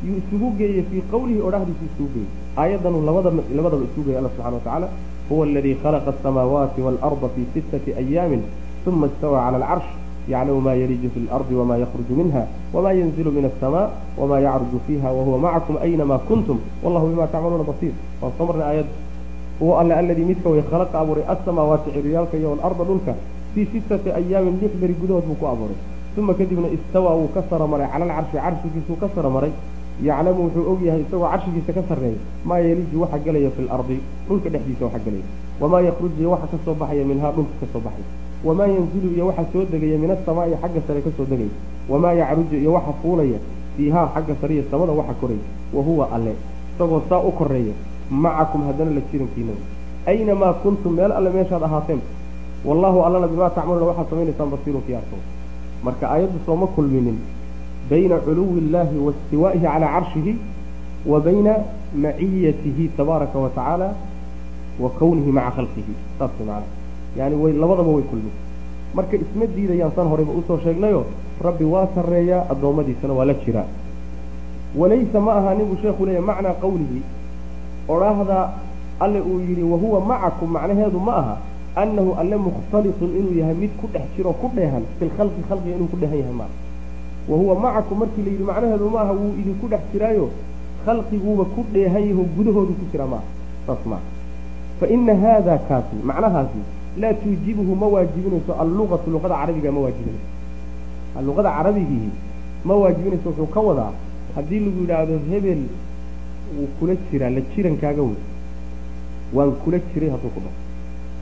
yuu isugu geeyey fii qowlihi odhahdiisa isugu geeyey aayadanu labada labadaba isugu geeyey alla subxana wa tacaala huwa aladii khalaqa asamaawaati waalarda fii sittati ayaamin uma istawaa cala alcarsh yaclamu ma yaliju fi lardi wama yakruju minha wama yanzilu min alsamaa wama yacruju fiiha wahuwa macakum aynama kuntum wallahu bima tacmaluuna basiir waan soo marnay aayadda huwa alle alladii midka way khalaqa abuuray assamaawaati ciryaalka iyo alarda dhulka fii sittati ayaamin lix beri gudahood buu ku abuuray uma kadibna istawaa wuu ka sara maray cala alcarshi carshigiisuu ka sara maray yaclamu wuxuu og yahay isagoo carshigiisa ka sarreeya maa yeliju waxa gelaya fi lardi dhulka dhexdiisa waxa gelaya wamaa yakruju iyo waxa ka soo baxaya minhaa dhulka ka soo baxaya wamaa yanzilu iyo waxa soo degaya min asamaa'i xagga sare ka soo degaya wamaa yacruju iyo waxa fuulaya fiihaa xagga sariya samada waxa koraya wa huwa alle isagoo saa u koreeya macakum haddana la jirankiinada aynamaa kuntum meel alle meeshaad ahaateen wallahu allana bimaa tacmaluuna waxaad samaynaysaan basiirun kii arko marka aayaddu sooma kulminin bayna culuwi illaahi wa istiwaa'ihi calaa carshihi wa bayna maciyatihi tabaaraka wa tacaala wa kownihi maca khalqihi. Saas macana yani way labadaba way kulmin. Marka isma diidayaan san horeyba u soo sheegnayo rabbi waa sarreeyaa addoommadiisana waa la jiraa. Walaysa ma aha ninbuu sheekhu leeyahy macnaa qawlihi. Odhaahda alle uu yidhi wahuwa macakum macnaheedu ma aha annahu alle mukhtalitun inuu yahay mid ku dhex jiro ku dheehan filkhalqi khalqiga inuu ku dheehan yahay maaha wahuwa macakum markii la yidhi macnaheedu ma aha wuu idinku dhex jiraayo khalqiguuba ku dheehan yaho gudahoodu ku jira maaha saas maaha fa ina haada kaasi macnahaasi laa tuujibuhu ma waajibinayso alluqatu luqada carabiga ma waajibinayso. Luqada carabigii ma waajibinayso wuxuu ka wadaa haddii lagu yidhaahdo hebel wuu kula jiraa la jirankaaga wey waan kula jiray hadduu ku dhaho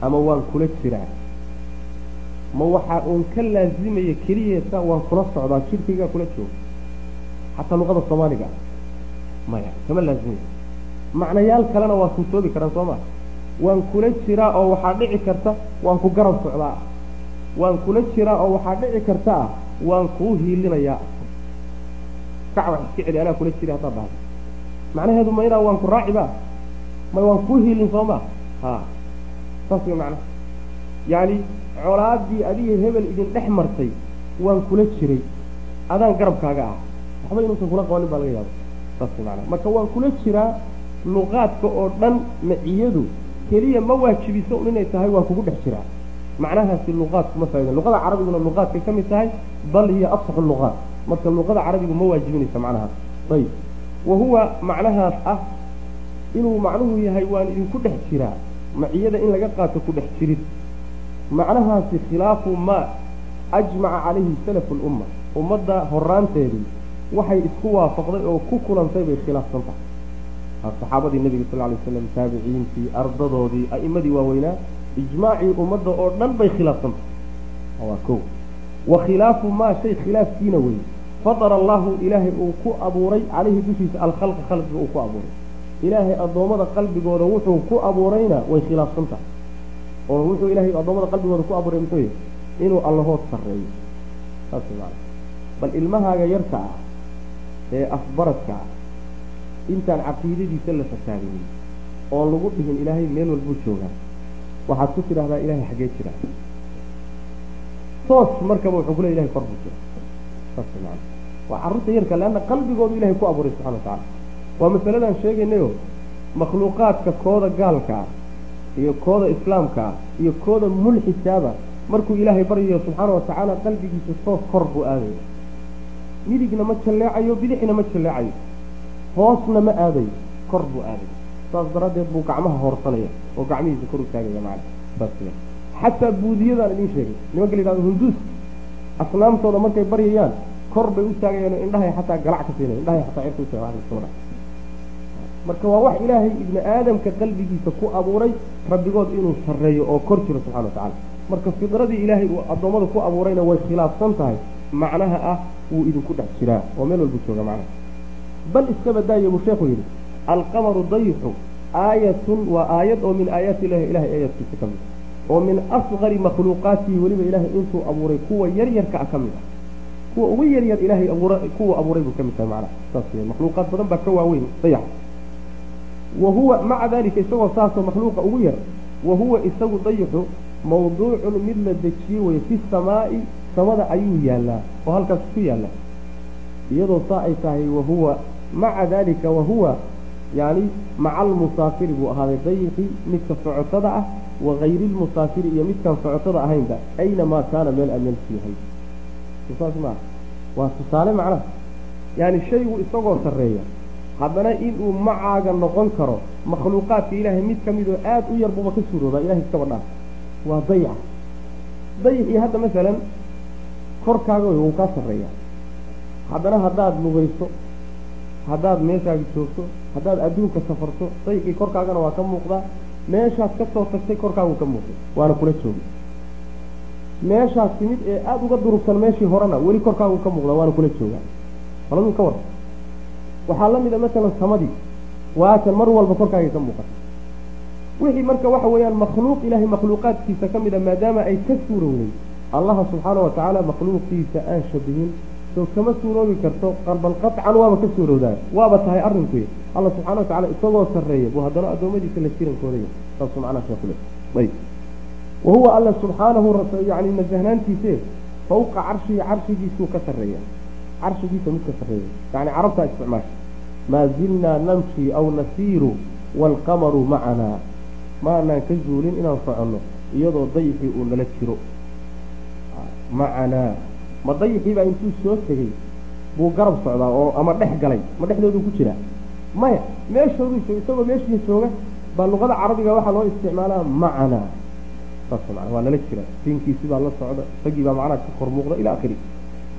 ama waan kula jiraa. Ma waxaa uun ka laazimaya keliyeesa waan kula socdaa jirkaygaa kula jooga. Xataa luqada soomaaliga ah. Maya kama laazimaya. Macnayaal kalena waa suurtoobi karaan soo maa waan kula jiraa oo waxaa dhici karta waan ku garab socdaa. Waan kula jiraa oo waxaa dhici karta ah waan kuu hiilinayaa kac wax iska celi anaa kula jira haddaad dhahdo macnaheedu ma inaa waan ku raaciba may waan kuu hiilin soo ma ha saas way macnaha yacni colaaddii adiga hebel idin dhex martay waan kula jiray. Adaan garabkaaga ah waxba inuusan kula qabanin baa laga yaaba saas way macnaha marka waan kula jiraa luqaadka oo dhan maciyadu keliya ma waajibiso un inay tahay waan kugu dhex jiraa. Macnahaasi luqaadku ma faa'idan luqada carabiguna luqaadkay ka mid tahay bal hiya afsaxu luqaat marka luqada carabigu ma waajibinaysa macnahaas. Ayib wa huwa macnahaas ah inuu macnuhu yahay waan idinku dhex jiraa maciyada in laga qaato ku dhex jirid. Macnahaasi khilaafu maa ajmaca calayhi salafu lumma ummadda horaanteedii waxay isku waafaqday oo ku kulantay bay khilaafsan tahay. Saxaabadii nebiga sal lay slam taabiciintii ardadoodii a'immadii waaweynaa ijmaacii ummadda oo dhan bay khilaafsan tahay. Waa ko wa khilaafu maa shay khilaafkiina wey fadara allahu ilaahay uu ku abuuray calayhi dushiisa alkhalqa khalqiga uu ku abuuray ilaahay addoommada qalbigooda wuxuu ku abuurayna way khilaafsan tahay oo wuxuu ilaahay addoommada qalbigooda ku abuuray muxuu yahy inuu allahood sarreeyo. Saas maana bal ilmahaaga yarka ah ee afbaradka ah intaan caqiidadiisa la fasaadinin oon lagu dhihin ilaahay meel walbuu joogaa waxaad ku tidhahdaa ilaahay xaggee jira. Toos markaba wuxuu ku leey ilahay kor buu jira saas maana waa carruurta yarka leanna qalbigoodu ilahay ku abuuray subxana wa tacala waa masaladaan sheegaynayo makhluuqaadka kooda gaalka ah iyo kooda islaamka ah iyo kooda mulxidkaaba markuu ilaahay baryayo subxaana wa tacaala qalbigiisa toos kor buu aadaya midigna ma jalleecayo bidixna ma jalleecayo. Hoosna ma aadayo kor buu aadaya saas daraaddeed buu gacmaha hoorsanaya oo gacmihiisa kor u taagaya saas xataa buudiyadaan idiin sheegay. Nimanka la yidhahdo hunduus asnaamtooda markay baryayaan kor bay u taagayaan oo indhahay xataa galac ka siinaya indhahay xataa cirka u taagay marka waa wax ilaahay ibni aadamka qalbigiisa ku abuuray rabbigood inuu sarreeyo oo kor jiro subxana wa tacala marka fidradii ilaahay uu addoommada ku abuurayna way khilaafsan tahay macnaha ah wuu idinku dhex jiraa oo meel walbu jooga macnaha. bal iska badaayo buu sheekhu yidhi alqamaru dayxu aayatun waa aayad oo min aayaati ilahi ilahay aayaadkiisa ka mid oo min asqari makhluuqaatihi weliba ilaahay intuu abuuray kuwa yaryarka ah ka mid ah. kuwa ugu yaryar abuura kuwa abuuray buu ka mid tahay macnaha. Saas makhluuqaad badan baa ka waaweyn dayax wa huwa maca dalika isagoo saasoo makhluuqa ugu yar. Wa huwa isagu dayixu mawduucun mid la dejiye weye fi samaa'i samada ayuu yaallaa oo halkaas ku yaalla iyadoo saa ay tahay wahuwa maca dalika wahuwa yani maca almusaafiri buu ahaaday dayixii midka socotada ah wa hayri lmusaafiri iyo midkaan socotada ahaynba aynamaa kaana meel ameelku yahay. Saas maaha waa tusaale macnaha yaani shaygu isagoo sarreeya haddana inuu macaaga noqon karo makhluuqaadka ilaahay mid ka mid oo aada u yar buuba ka suuroobaa ilahay iskaba dhaaf waa dayaca dayacii hadda masalan korkaaga wuu kaa sarreeyaa. Haddana haddaad lugayso haddaad meeshaaga joogto haddaad adduunka safarto dayacii korkaagana waa ka muuqdaa. Meeshaad ka soo tagtay korkaagu ka muuqday waana kula joogay meeshaas timid ee aada uga durugsan meeshii horena weli korkaagu ka muuqdaa waana kula joogaa maladuu ka war waxaa la mida masalan samadii waatan mar walba korkaaga ka muuqata. Wixii marka waxa weeyaan makhluuq ilaahay makhluuqaadkiisa ka mida maadaama ay ka suurowday allaha subxaana wa tacaala makhluuqiisa aan shabihin soo kama suuroobi karto qalbal qaطcan waaba ka suurowdaa. Waaba tahay arrinkuy alla subxana wa tacala isagoo sarreeya. Buu haddana addoommadiisa la jirankooday. Saasuu macnaha sheekule ayb wa huwa alla subxaanahu yani nasahnaantiise fawqa carshihi carshigiisuu ka sarreeya carshigiisa mid ka sarreeya yani carabtaa isticmaasha maa zilnaa namshi aw nasiiru waalqamaru macanaa ma anaan ka zuulin inaan soconno iyadoo dayixii uu nala jiro macanaa ma dayixii baa intuu soo tegey buu garab socdaa oo ama dhex galay ma dhexdooduu ku jiraa maya meeshooduu jooga isagoo meeshii jooga baa luqada carabiga waxaa loo isticmaalaa macanaa saas waa nala jira siinkiisi baa la socda isagii baa macnaha ka kor muuqda ila akhiri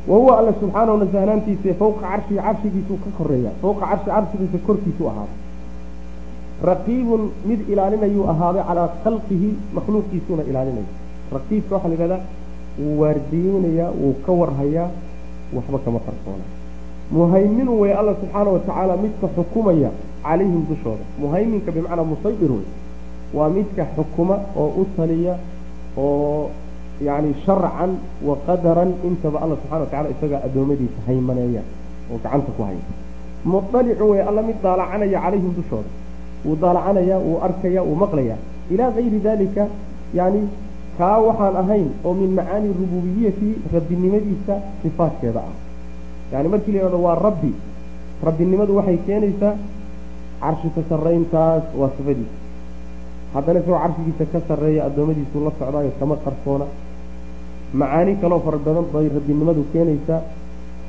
wa huwa alla subxaanahu nasahnaantiisa fawqa carshihi carshigiisuu ka koreeya fawqa carshi carshigiisa korkiisuu ahaaday raqiibun mid ilaalinayuu ahaaday calaa khalqihi makhluuqiisuuna ilaalinaya raqiibka waxaa la yidhahdaa wuu waardiyeynayaa wuu ka warhayaa waxba kama qarsoona muhayminu wey alla subxaana wa tacaala midka xukumaya calayhim dushooda muhayminka bimacnaa musayir wey waa midka xukuma oo u taliya oo yani sharcan wa qadaran intaba alla subxana wa tacala isagaa addoommadiisa haymaneeya oo gacanta ku haya muطalicun wey alla mid daalacanaya calayhim dushooda wuu daalacanaya wuu arkaya wuu maqlaya ilaa gayri dalika yani kaa waxaan ahayn oo min macaani rububiyati rabbinimadiisa sifaadkeeda ah yani markii la yihahdo waa rabbi rabbinimadu waxay keenaysaa carshika sarrayntaas waa sifadiisa haddana isagoo carshigiisa ka sarreeya addoommadiisuu la socdaayo kama qarsoona macaani kaloo fara badan bay rabbinimadu keenaysaa.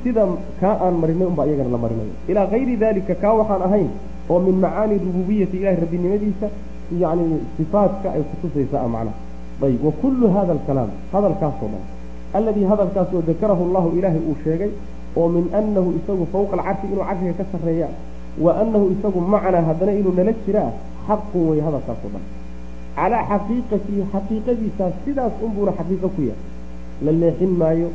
Sida kaa aan marinay unbaa iyagana la marinayo ilaa gayri dalika kaa waxaan ahayn oo min macaani rububiyati ilahi rabbinimadiisa yani sifaadka ay kutusaysaa macnaha ayb wa kullu hada alkalaam hadalkaasoo dhan. Alladii hadalkaas oo dakarahu allahu ilaahay uu sheegay oo min anahu isagu fawqa alcarshi inuu carshiga ka sarreeya wa anahu isagu macnaa haddana inuu nala jiraa xaqun wey hadalkaasoo dhan. Calaa xaqiiqatihi xaqiiqadiisaas sidaas unbuuna xaqiiqo ku yahay la leexin maayo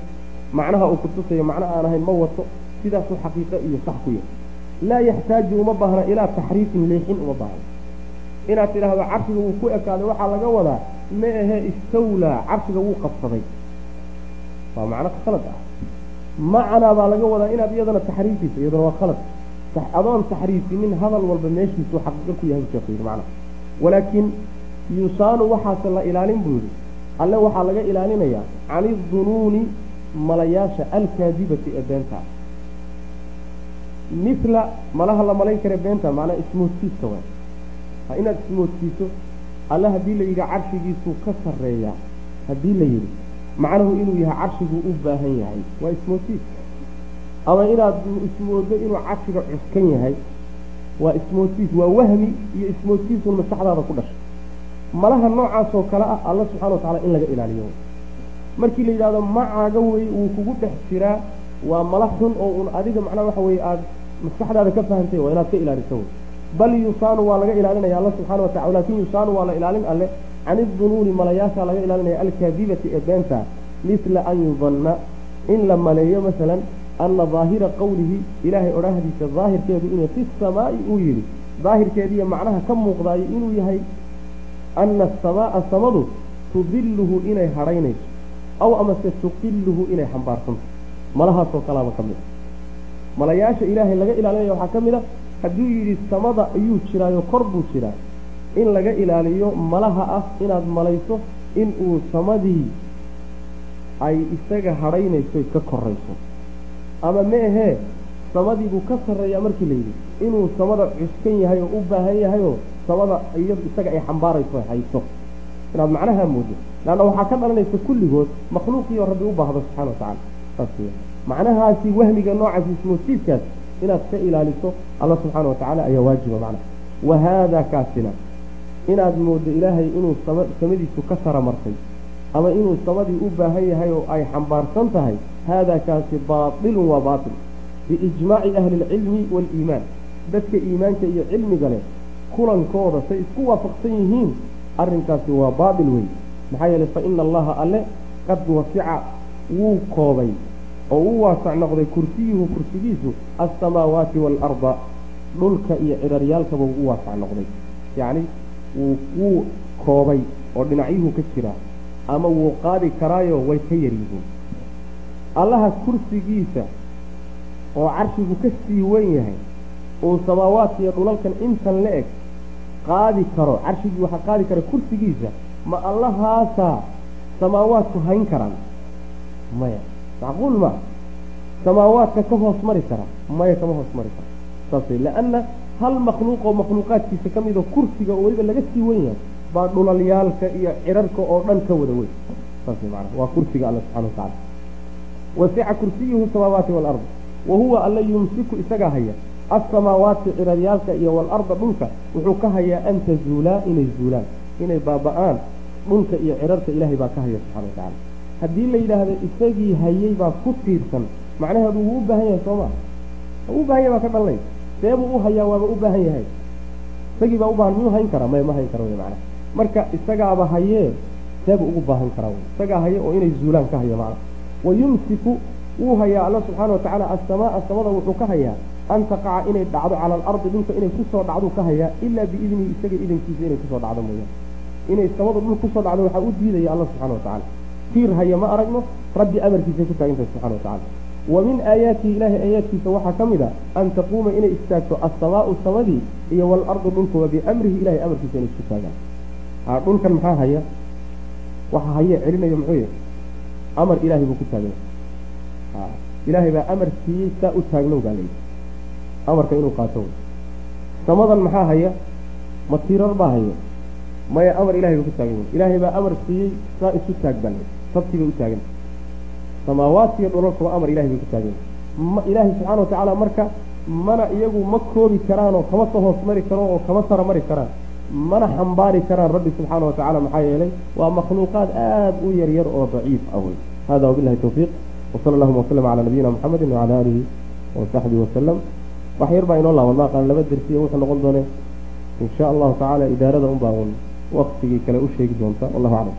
macnaha uu kutusayo macno aan ahayn ma wato sidaasuu xaqiiqo iyo sax ku yahay. Laa yaxtaaju uma baahna ilaa taxriifin leexin uma baahna. Inaad tidhaahdo carshiga wuu ku ekaaday waxaa laga wadaa ma ahe istawlaa carshiga wuu qabsaday. Waa macno khalad ah. Macnaa baa laga wadaa inaad iyadana taxriifiso iyadana waa khalad. Adoon taxriifinin hadal walba meeshiisuu xaqiiqo ku yahay sheekhu yidhi macnaha. Walaakin yusaanu waxaase la ilaalin buu yidhi alle waxaa laga ilaalinayaa can idunuuni malayaasha alkaadibati ee beenta. Mila malaha la malayn kare beenta macnaa ismoodsiiska waay. Ha inaad ismoodsiiso alle haddii la yidhi carshigiisuu ka sarreeyaa haddii la yidhi macnuhu inuu yahay carshiguu u baahan yahay waa ismoodsiis ama inaad ismooddo inuu carshiga cuskan yahay waa ismoodsiis waa wahmi iyo ismoodsiisun maskaxdaada ku dhashay malaha noocaasoo kale ah alla subxana wa tacala in laga ilaaliyo. Markii la yidhahdo macaaga wey wuu kugu dhex jiraa waa mala xun oo un adiga macnaha waxa weye aada maskaxdaada ka fahantay waa inaad ka ilaaliso. Wey bal yusaanu waa laga ilaalinaya alla subxana wa tacala laakin yusaanu waa la ilaalin alle can idunuuni malayaasha laga ilaalinaya alkaadibati ee beenta misla an yudanna in la maleeyo masalan ana daahira qowlihi ilaahay odhahdiisa daahirkeedu inuu fi samaa'i uu yidhi daahirkeediiyo macnaha ka muuqdaayo inuu yahay ana asamaaa samadu tudiluhu inay hadhaynayso aw amase tuqiluhu inay xambaarsanto malahaasoo kalaaba ka mid a malayaasha ilaahay laga ilaalinaya waxaa ka mid a hadduu yidhi samada ayuu jiraayo kor buu jiraa in laga ilaaliyo malaha ah inaad malayso inuu samadii ay isaga hadhaynayso ka korayso ama ma ahee samadiibuu ka sarreeyaa markii layidhi inuu samada cuskan yahay oo u baahan yahayoo iyadu isaga ay xambaarayso hayso inaad macnaha moodo leanna waxaa ka dhalanaysa kulligood makhluuqiio rabbi u baahdo subxana wa wey macnahaasi wahmiga noocaasi ismoosiidkaas inaad ka ilaaliso alla subxaana watacaala ayaa waajiba macnaha. Wa haadaa kaasina inaad mooddo ilaahay inuu sama samadiisu ka sara martay ama inuu samadii u baahan yahay oo ay xambaarsan tahay haadaa kaasi baatilun waa baatil. Biijmaaci ahli ilcilmi waaliimaan dadka iimaanka iyo cilmiga leh kulankooda say isku waafaqsan yihiin arrinkaasi waa baatil wey maxaa yeelay fa ina allaha alle qad wasica wuu koobay oo u waasac noqday kursiyuhu kursigiisu alsamaawaati waalarda dhulka iyo ciraryaalkaba wuu u waasac noqday. Yacni wuu koobay oo dhinacyuhu ka jiraa ama wuu qaadi karaayo way ka yaryihiin allaha kursigiisa oo carshigu ka sii wen yahay uu samaawaadka iyo dhulalkan intan la eg qaadi karo carshigii waxaa qaadi kara kursigiisa ma allahaasaa samaawaadku hayn karaan? Maya. Macquul ma. Samaawaadka ka hoos mari kara. Maya kama hoos mari kara. Saas wey lianna hal makhluuqoo makhluuqaadkiisa ka midoo kursiga oo weliba laga sii wen yahay baa dhulalyaalka iyo cirarka oo dhan ka wada weyn. Saas wey macana waa kursiga alla subxana watacala wasica kursiyuhu samaawaati waalard wa huwa alla yumsiku isagaa haya alsamaawaati ciraryaalka iyo waalarda dhulka wuxuu ka hayaa an tazuulaa inay zuulaan inay baaba-aan dhulka iyo cirarka ilaahay baa ka haya subxana watacaala haddii la yidhaahdo isagii hayay baa ku tiirsan macnaheedu wuu u baahan yahay soo maa u baahan yahay baa ka dhalanay seebuu u hayaa waaba u baahan yahay isagii baa u baahan miyuu hayn karaa maya ma hayn kara wy macana marka isagaaba hayee seebuu ugu baahan karaa wy isagaa haye oo inay zuulaan ka haya macna wa yumsiku wuu hayaa alla subxaana watacaala asamaaa samada wuxuu ka hayaa an taqaca inay dhacdo cala alardi dhulka inay ku soo dhacduu ka hayaa ilaa biidnihi isaga idankiisa inay ku soo dhacdo mooyaan inay samadu dhul ku soo dhacdo waxaa u diidaya alla subxana watacaala tiir haya ma aragno rabbi amarkiisay ku taagantahay subxana watacaala wa min aayaatihi ilaahay aayaadkiisa waxaa ka mid a an taquuma inay istaagto assamaau samadii iyo waalardu dhulkuba biamrihi ilahay amarkiisa inay isku taagaan dhulkan maxaa haya waxa haye celinayo muxuu yahy amar ilaahay buu ku taaganya ilaahay baa amar siiyey saa u taagnow baa layidhi amarka inuu qaato. Samadan maxaa haya? Ma tiirar baa haya. Maya amar ilahay buu ku taagan yahay. Ilaahay baa amar siiyey saa isu taag baa sabtii bay u taagan samaawaadkiiyo dhulalkuba amar ilahay bay ku taagan yahay. Ilaahay subxaana watacaala marka mana iyagu ma koobi karaan oo kama soo hoos mari karo oo kama sara mari karaan. Mana xambaari karaan rabbi subxaana watacaala maxaa yeelay waa makhluuqaad aada u yar yar oo daciif ah wey. Hada wabilahi tawfiiq. Wsala allahuma waslm calaa nabiyina muxamedi wacala aalihi wasaxbihi wasalam wax yar baa inoo laaban maaqaan laba dersiya wuxuu noqon doone in sha allahu tacaala idaarada un baa un. Waktigii kale u sheegi doonta. Wallahu aclam